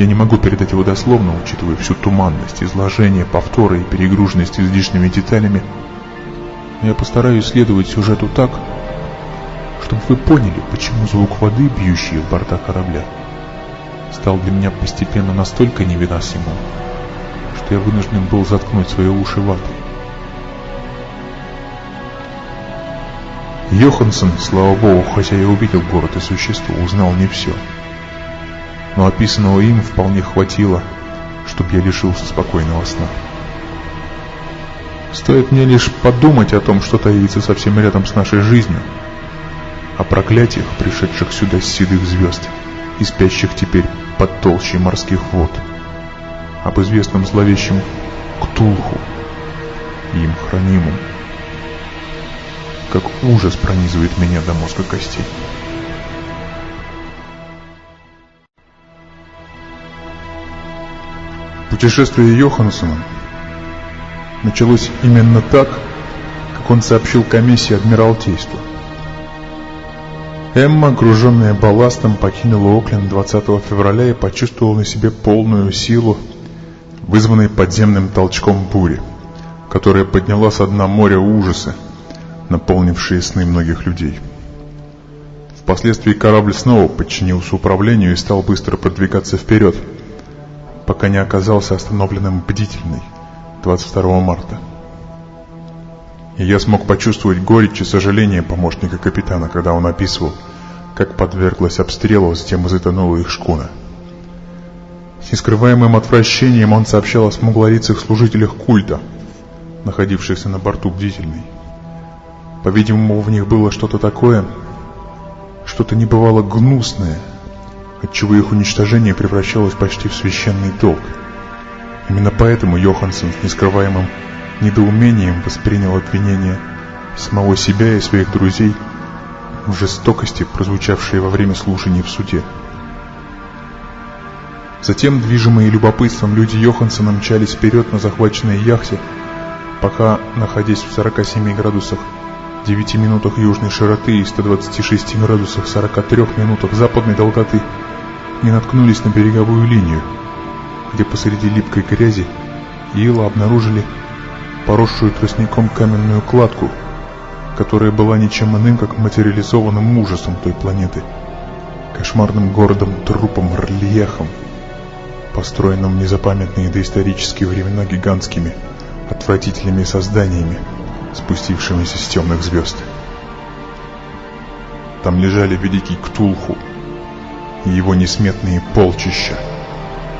Я не могу передать его дословно, учитывая всю туманность, изложение, повторы и перегруженность излишними деталями, но я постараюсь следовать сюжету так, чтобы вы поняли, почему звук воды, бьющий в борта корабля, стал для меня постепенно настолько невыносимым, что я вынужден был заткнуть свои уши ватой. Йоханссон, слава богу, хотя и увидел город и существо, узнал не все. Но описанного им вполне хватило, чтобы я лишился спокойного сна. Стоит мне лишь подумать о том, что таится совсем рядом с нашей жизнью, о проклятиях, пришедших сюда с седых звезд и спящих теперь под толщей морских вод, об известном зловещем Ктулху и им хранимом, как ужас пронизывает меня до мозга костей. Путешествие Йоханссона началось именно так, как он сообщил комиссии Адмиралтейства. Эмма, окруженная балластом, покинула Окленд 20 февраля и почувствовала на себе полную силу, вызванной подземным толчком бури, которая подняла со дна моря ужасы, наполнившие сны многих людей. Впоследствии корабль снова подчинился управлению и стал быстро продвигаться вперед, пока не оказался остановленным бдительной 22 марта. И я смог почувствовать горечь и сожаление помощника капитана, когда он описывал, как подверглась обстрелу, затем затонула их шкуна. С нескрываемым отвращением он сообщал о смуглорицах служителях культа, находившихся на борту бдительной. По-видимому, в них было что-то такое, что-то небывало гнусное, отчего их уничтожение превращалось почти в священный долг. Именно поэтому Йоханссон с нескрываемым недоумением воспринял обвинение самого себя и своих друзей в жестокости, прозвучавшие во время слушаний в суде. Затем, движимые любопытством, люди Йоханссона мчались вперед на захваченной яхте, пока, находясь в 47 градусах 9 минутах южной широты и 126 градусах 43 минутах западной долготы, не наткнулись на береговую линию, где посреди липкой грязи ила обнаружили поросшую тростником каменную кладку, которая была ничем иным, как материализованным ужасом той планеты, кошмарным городом, трупом, рельефом, построенным в незапамятные доисторические времена гигантскими, отвратительными созданиями, спустившимися с темных звезд. Там лежали великий Ктулху и его несметные полчища,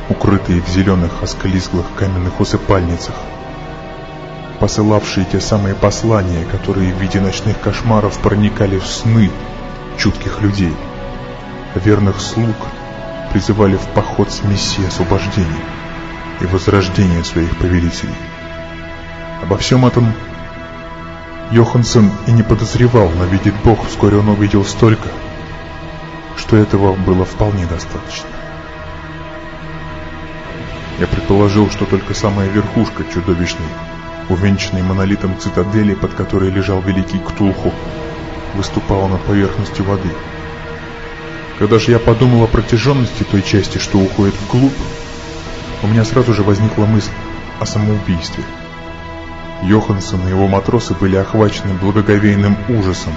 укрытые в зеленых осколизглых каменных усыпальницах, посылавшие те самые послания, которые в виде ночных кошмаров проникали в сны чутких людей, верных слуг призывали в поход с миссией освобождения и возрождения своих повелителей. Обо всем этом Йоханссон и не подозревал, но видит Бог, вскоре он увидел столько, что этого было вполне достаточно. Я предположил, что только самая верхушка чудовищной, увенчанной монолитом цитадели, под которой лежал великий Ктулху, выступала над поверхностью воды. Когда же я подумал о протяженности той части, что уходит вглубь, у меня сразу же возникла мысль о самоубийстве – Йоханссон и его матросы были охвачены благоговейным ужасом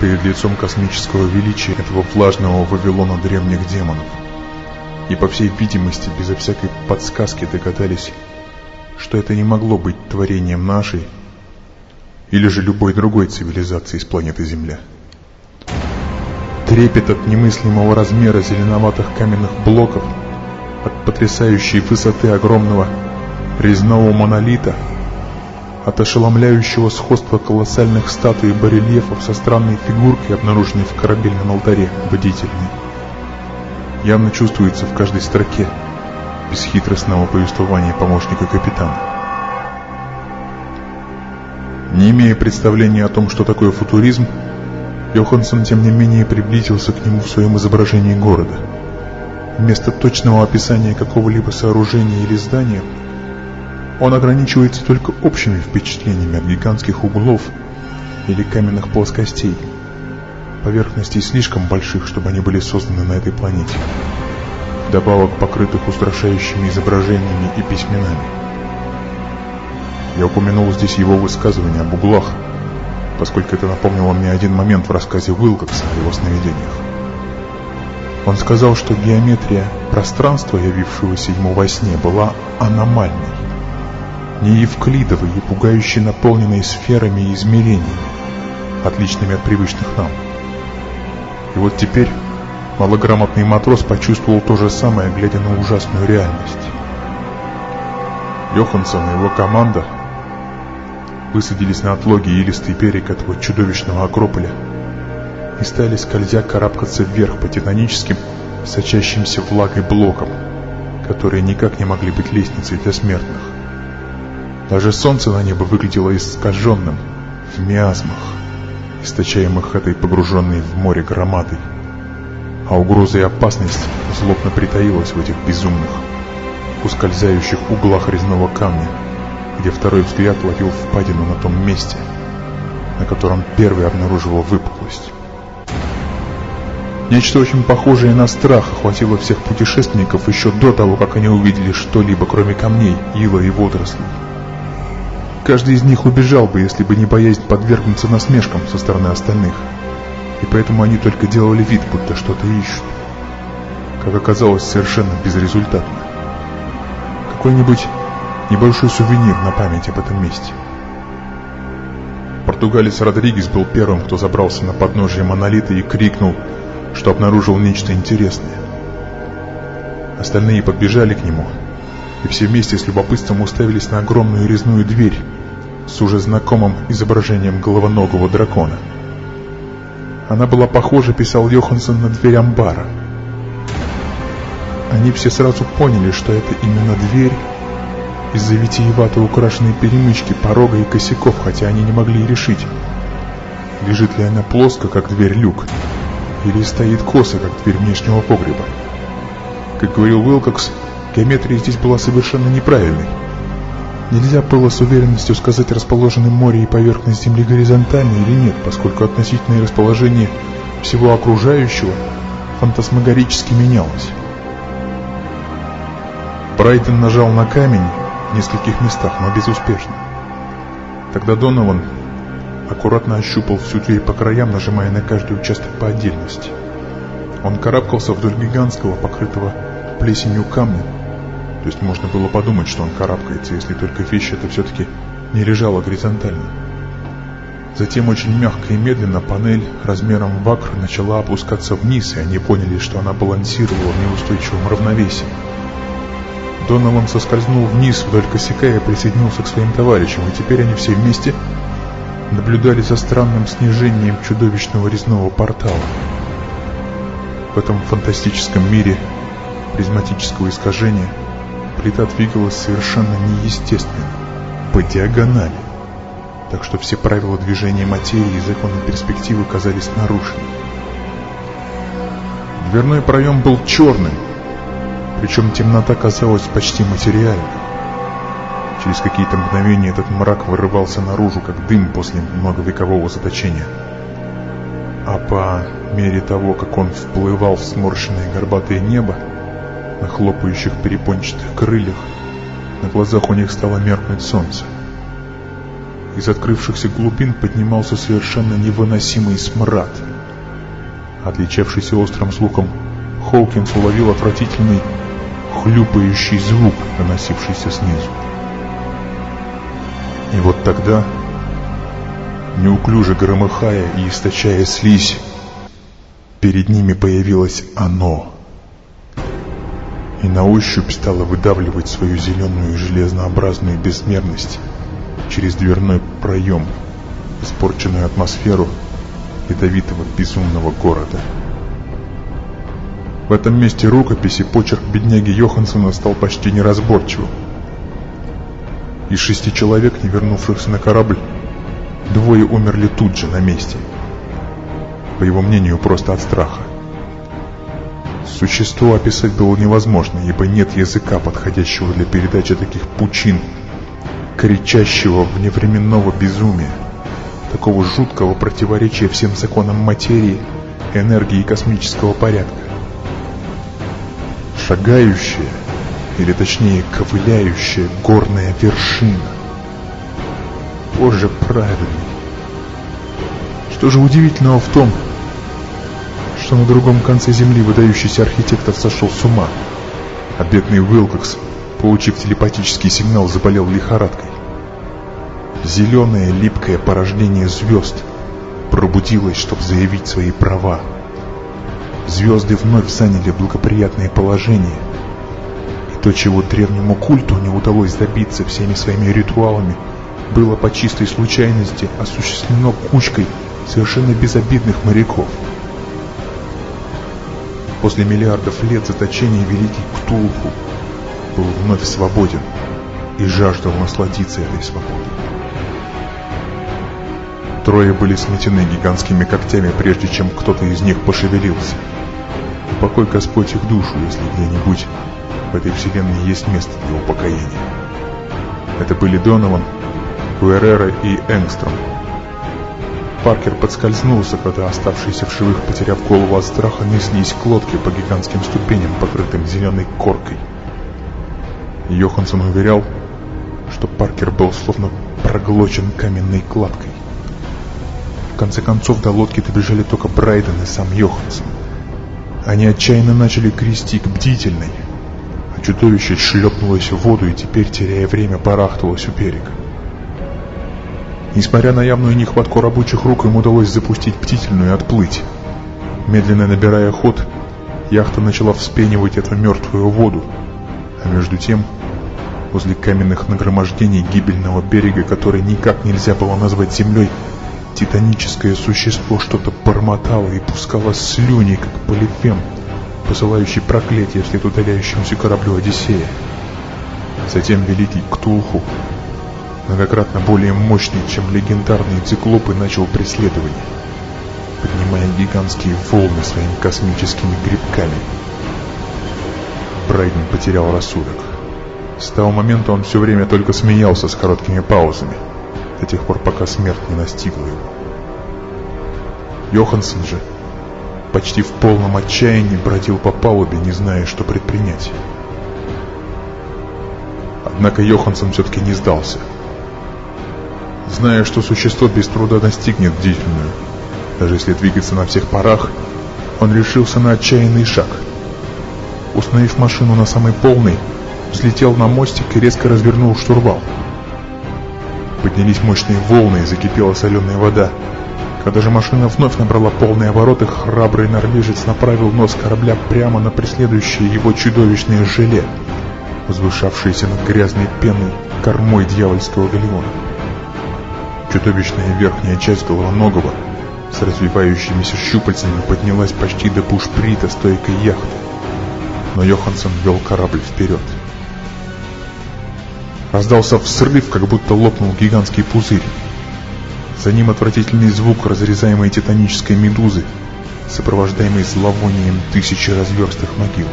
перед лицом космического величия этого влажного Вавилона древних демонов. И по всей видимости, безо всякой подсказки догадались, что это не могло быть творением нашей или же любой другой цивилизации с планеты Земля. Трепет от немыслимого размера зеленоватых каменных блоков, от потрясающей высоты огромного резного монолита – от ошеломляющего сходства колоссальных статуй и барельефов со странной фигуркой, обнаруженной в корабельном алтаре, бдительной. Явно чувствуется в каждой строке бесхитростного повествования помощника капитана. Не имея представления о том, что такое футуризм, Йоханссон, тем не менее, приблизился к нему в своем изображении города. Вместо точного описания какого-либо сооружения или здания – он ограничивается только общими впечатлениями от гигантских углов или каменных плоскостей, поверхностей слишком больших, чтобы они были созданы на этой планете, вдобавок покрытых устрашающими изображениями и письменами. Я упомянул здесь его высказывание об углах, поскольку это напомнило мне один момент в рассказе Уилкокса о его сновидениях. Он сказал, что геометрия пространства, явившегося ему во сне, была аномальной не евклидовой и пугающе наполненной сферами и измерениями, отличными от привычных нам. И вот теперь малограмотный матрос почувствовал то же самое, глядя на ужасную реальность. Йоханссон и его команда высадились на отлоге илистый берег этого чудовищного акрополя и стали скользя карабкаться вверх по титаническим, сочащимся влагой блокам, которые никак не могли быть лестницей для смертных. Даже солнце на небо выглядело искаженным, в миазмах, источаемых этой погруженной в море громадой. А угроза и опасность злобно притаилась в этих безумных, ускользающих углах резного камня, где второй взгляд ловил впадину на том месте, на котором первый обнаруживал выпуклость. Нечто очень похожее на страх охватило всех путешественников еще до того, как они увидели что-либо, кроме камней, ила и водорослей. Каждый из них убежал бы, если бы не боязнь подвергнуться насмешкам со стороны остальных. И поэтому они только делали вид, будто что-то ищут. Как оказалось, совершенно безрезультатно. Какой-нибудь небольшой сувенир на память об этом месте. Португалец Родригес был первым, кто забрался на подножие монолита и крикнул, что обнаружил нечто интересное. Остальные подбежали к нему, и все вместе с любопытством уставились на огромную резную дверь с уже знакомым изображением головоногого дракона. Она была похожа, писал Йоханссон, на дверь амбара. Они все сразу поняли, что это именно дверь из-за витиевато украшенной перемычки, порога и косяков, хотя они не могли решить, лежит ли она плоско, как дверь люк, или стоит косо, как дверь внешнего погреба. Как говорил Уилкокс, геометрия здесь была совершенно неправильной. Нельзя было с уверенностью сказать, расположены море и поверхность Земли горизонтально или нет, поскольку относительное расположение всего окружающего фантасмагорически менялось. Брайден нажал на камень в нескольких местах, но безуспешно. Тогда Донован аккуратно ощупал всю дверь по краям, нажимая на каждый участок по отдельности. Он карабкался вдоль гигантского, покрытого плесенью камня, то есть можно было подумать, что он карабкается, если только вещь эта все-таки не лежала горизонтально. Затем очень мягко и медленно панель размером в акр начала опускаться вниз, и они поняли, что она балансировала в неустойчивом равновесии. Донован соскользнул вниз вдоль косяка и присоединился к своим товарищам, и теперь они все вместе наблюдали за странным снижением чудовищного резного портала. В этом фантастическом мире призматического искажения плита двигалась совершенно неестественно, по диагонали, так что все правила движения материи и законы перспективы казались нарушены. Дверной проем был черным, причем темнота казалась почти материальной. Через какие-то мгновения этот мрак вырывался наружу, как дым после многовекового заточения. А по мере того, как он вплывал в сморщенное горбатое небо, на хлопающих перепончатых крыльях, на глазах у них стало меркнуть солнце. Из открывшихся глубин поднимался совершенно невыносимый смрад. Отличавшийся острым слухом, Хоукинс уловил отвратительный хлюпающий звук, доносившийся снизу. И вот тогда, неуклюже громыхая и источая слизь, перед ними появилось оно. И на ощупь стало выдавливать свою зеленую железнообразную безмерность через дверной проем, испорченную атмосферу ядовитого безумного города. В этом месте рукописи почерк бедняги Йоханссона стал почти неразборчивым. Из шести человек, не вернувшихся на корабль, двое умерли тут же, на месте. По его мнению, просто от страха. Существо описать было невозможно, ибо нет языка, подходящего для передачи таких пучин, кричащего вневременного безумия, такого жуткого противоречия всем законам материи, энергии и космического порядка. Шагающая, или точнее ковыляющая горная вершина. Боже праведный! Что же удивительного в том, что на другом конце земли выдающийся архитектор сошел с ума, а бедный Уилкокс, получив телепатический сигнал, заболел лихорадкой. Зеленое липкое порождение звезд пробудилось, чтобы заявить свои права. Звезды вновь заняли благоприятное положение – то, чего древнему культу не удалось добиться всеми своими ритуалами, было по чистой случайности осуществлено кучкой совершенно безобидных моряков. После миллиардов лет заточения Великий Ктулху был вновь свободен и жаждал насладиться этой свободой. Трое были сметены гигантскими когтями, прежде чем кто-то из них пошевелился. Упокой Господь их душу, если где-нибудь в этой вселенной есть место для упокоения. Это были Донован, Гуэрера и Энгстром. Паркер подскользнулся, когда оставшиеся в живых, потеряв голову от страха, неслись к лодке по гигантским ступеням, покрытым зеленой коркой. Йоханссон уверял, что Паркер был словно проглочен каменной кладкой. В конце концов до лодки добежали только Брайден и сам Йоханссон. Они отчаянно начали грести к бдительной, а чудовище шлепнулось в воду и теперь, теряя время, барахталось у берега. Несмотря на явную нехватку рабочих рук, им удалось запустить бдительную и отплыть. Медленно набирая ход, яхта начала вспенивать эту мертвую воду, а между тем, возле каменных нагромождений гибельного берега, который никак нельзя было назвать землей, титаническое существо что-то бормотало и пускало слюни, как полифем, посылающий проклятие вслед удаляющемуся кораблю Одиссея. Затем великий Ктулху, многократно более мощный, чем легендарные циклопы, начал преследование поднимая гигантские волны своими космическими грибками. Брайден потерял рассудок. С того момента он все время только смеялся с короткими паузами, до тех пор, пока смерть не настигла его. Йоханссон же почти в полном отчаянии бродил по палубе, не зная, что предпринять. Однако Йоханссон все-таки не сдался. Зная, что существо без труда настигнет бдительную, даже если двигаться на всех парах, он решился на отчаянный шаг. Установив машину на самой полной, взлетел на мостик и резко развернул штурвал. Поднялись мощные волны и закипела соленая вода. Когда же машина вновь набрала полные обороты, храбрый норвежец направил нос корабля прямо на преследующее его чудовищное желе, возвышавшееся над грязной пеной кормой дьявольского галеона. Чудовищная верхняя часть головоногого с развивающимися щупальцами поднялась почти до бушприта стойкой яхты. Но Йоханссон вел корабль вперед. Раздался взрыв, как будто лопнул гигантский пузырь. За ним отвратительный звук разрезаемой титанической медузы, сопровождаемый зловонием тысячи разверстых могил.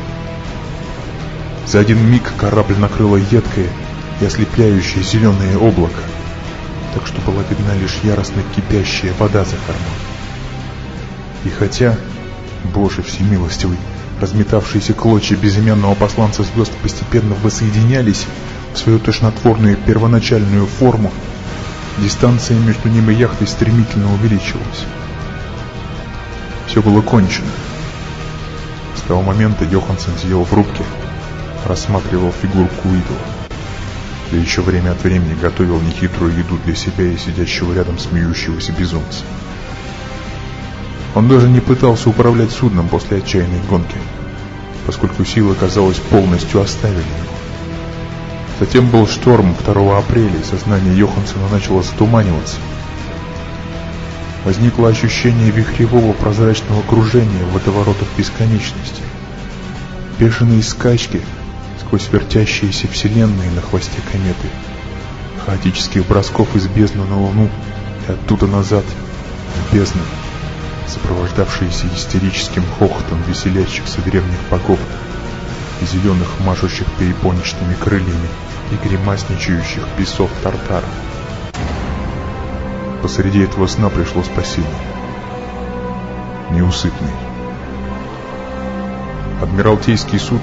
За один миг корабль накрыло едкое и ослепляющее зеленое облако, так что была видна лишь яростно кипящая вода за кормой. И хотя, Боже всемилостивый, разметавшиеся клочья безымянного посланца звезд постепенно воссоединялись в свою тошнотворную первоначальную форму, дистанция между ним и яхтой стремительно увеличивалась. Все было кончено. С того момента Йоханссон сидел в рубке, рассматривал фигурку идола. Да еще время от времени готовил нехитрую еду для себя и сидящего рядом смеющегося безумца. Он даже не пытался управлять судном после отчаянной гонки, поскольку силы, казалось, полностью оставили его. Затем был шторм 2 апреля, и сознание Йоханссона начало затуманиваться. Возникло ощущение вихревого прозрачного кружения в водоворотах бесконечности. Бешеные скачки сквозь вертящиеся вселенные на хвосте кометы. Хаотических бросков из бездны на Луну и оттуда назад в бездну сопровождавшиеся истерическим хохотом веселящихся древних богов зеленых машущих перепончатыми крыльями и гримасничающих бесов Тартара. Посреди этого сна пришло спасение. Неусыпный. Адмиралтейский суд,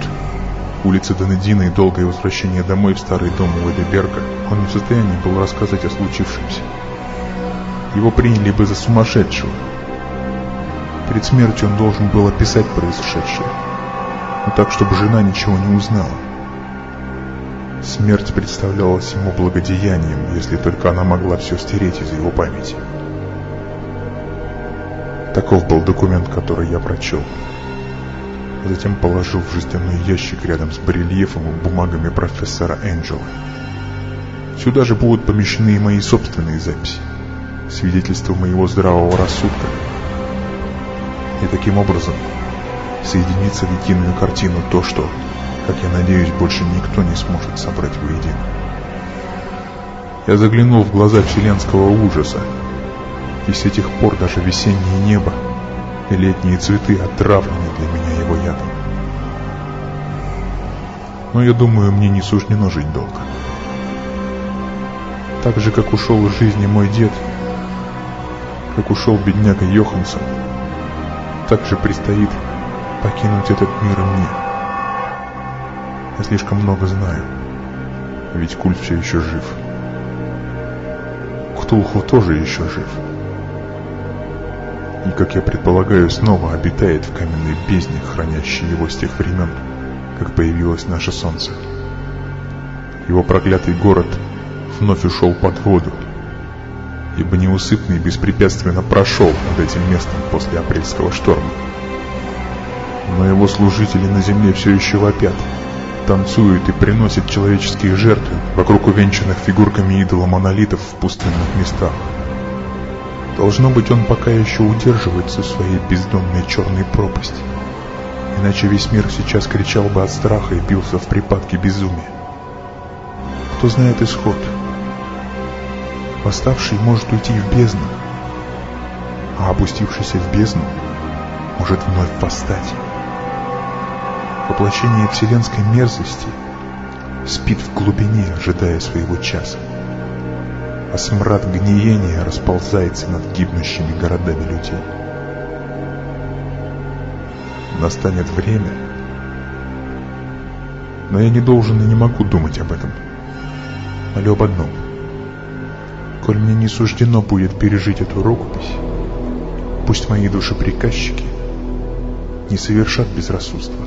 улица Донедина и долгое возвращение домой в старый дом Уэдеберга, он не в состоянии был рассказать о случившемся. Его приняли бы за сумасшедшего, Перед смертью он должен был описать произошедшее, но так, чтобы жена ничего не узнала. Смерть представлялась ему благодеянием, если только она могла все стереть из его памяти. Таков был документ, который я прочел. Затем положил в жестяной ящик рядом с барельефом и бумагами профессора Энджела. Сюда же будут помещены и мои собственные записи, свидетельства моего здравого рассудка, и таким образом соединиться в единую картину то, что, как я надеюсь, больше никто не сможет собрать воедино. Я заглянул в глаза вселенского ужаса, и с этих пор даже весеннее небо и летние цветы отравлены для меня его ядом. Но я думаю, мне не суждено жить долго. Так же, как ушел из жизни мой дед, как ушел бедняга Йоханссон, также предстоит покинуть этот мир мне. Я слишком много знаю, ведь культ все еще жив. Ктулху тоже еще жив. И, как я предполагаю, снова обитает в каменной бездне, хранящей его с тех времен, как появилось наше солнце. Его проклятый город вновь ушел под воду, ибо неусыпный беспрепятственно прошел над этим местом после апрельского шторма. Но его служители на земле все еще вопят, танцуют и приносят человеческие жертвы вокруг увенчанных фигурками идола монолитов в пустынных местах. Должно быть, он пока еще удерживается в своей бездонной черной пропасти. Иначе весь мир сейчас кричал бы от страха и бился в припадке безумия. Кто знает исход? Восставший может уйти в бездну, а опустившийся в бездну может вновь восстать. Воплощение вселенской мерзости спит в глубине, ожидая своего часа, а смрад гниения расползается над гибнущими городами людей. Настанет время, но я не должен и не могу думать об этом. Молю об одном. Коль мне не суждено будет пережить эту рукопись, пусть мои душеприказчики не совершат безрассудства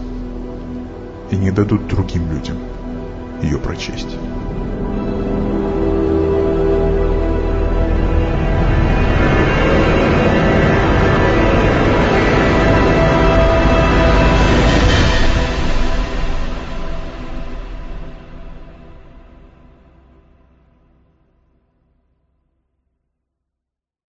и не дадут другим людям ее прочесть.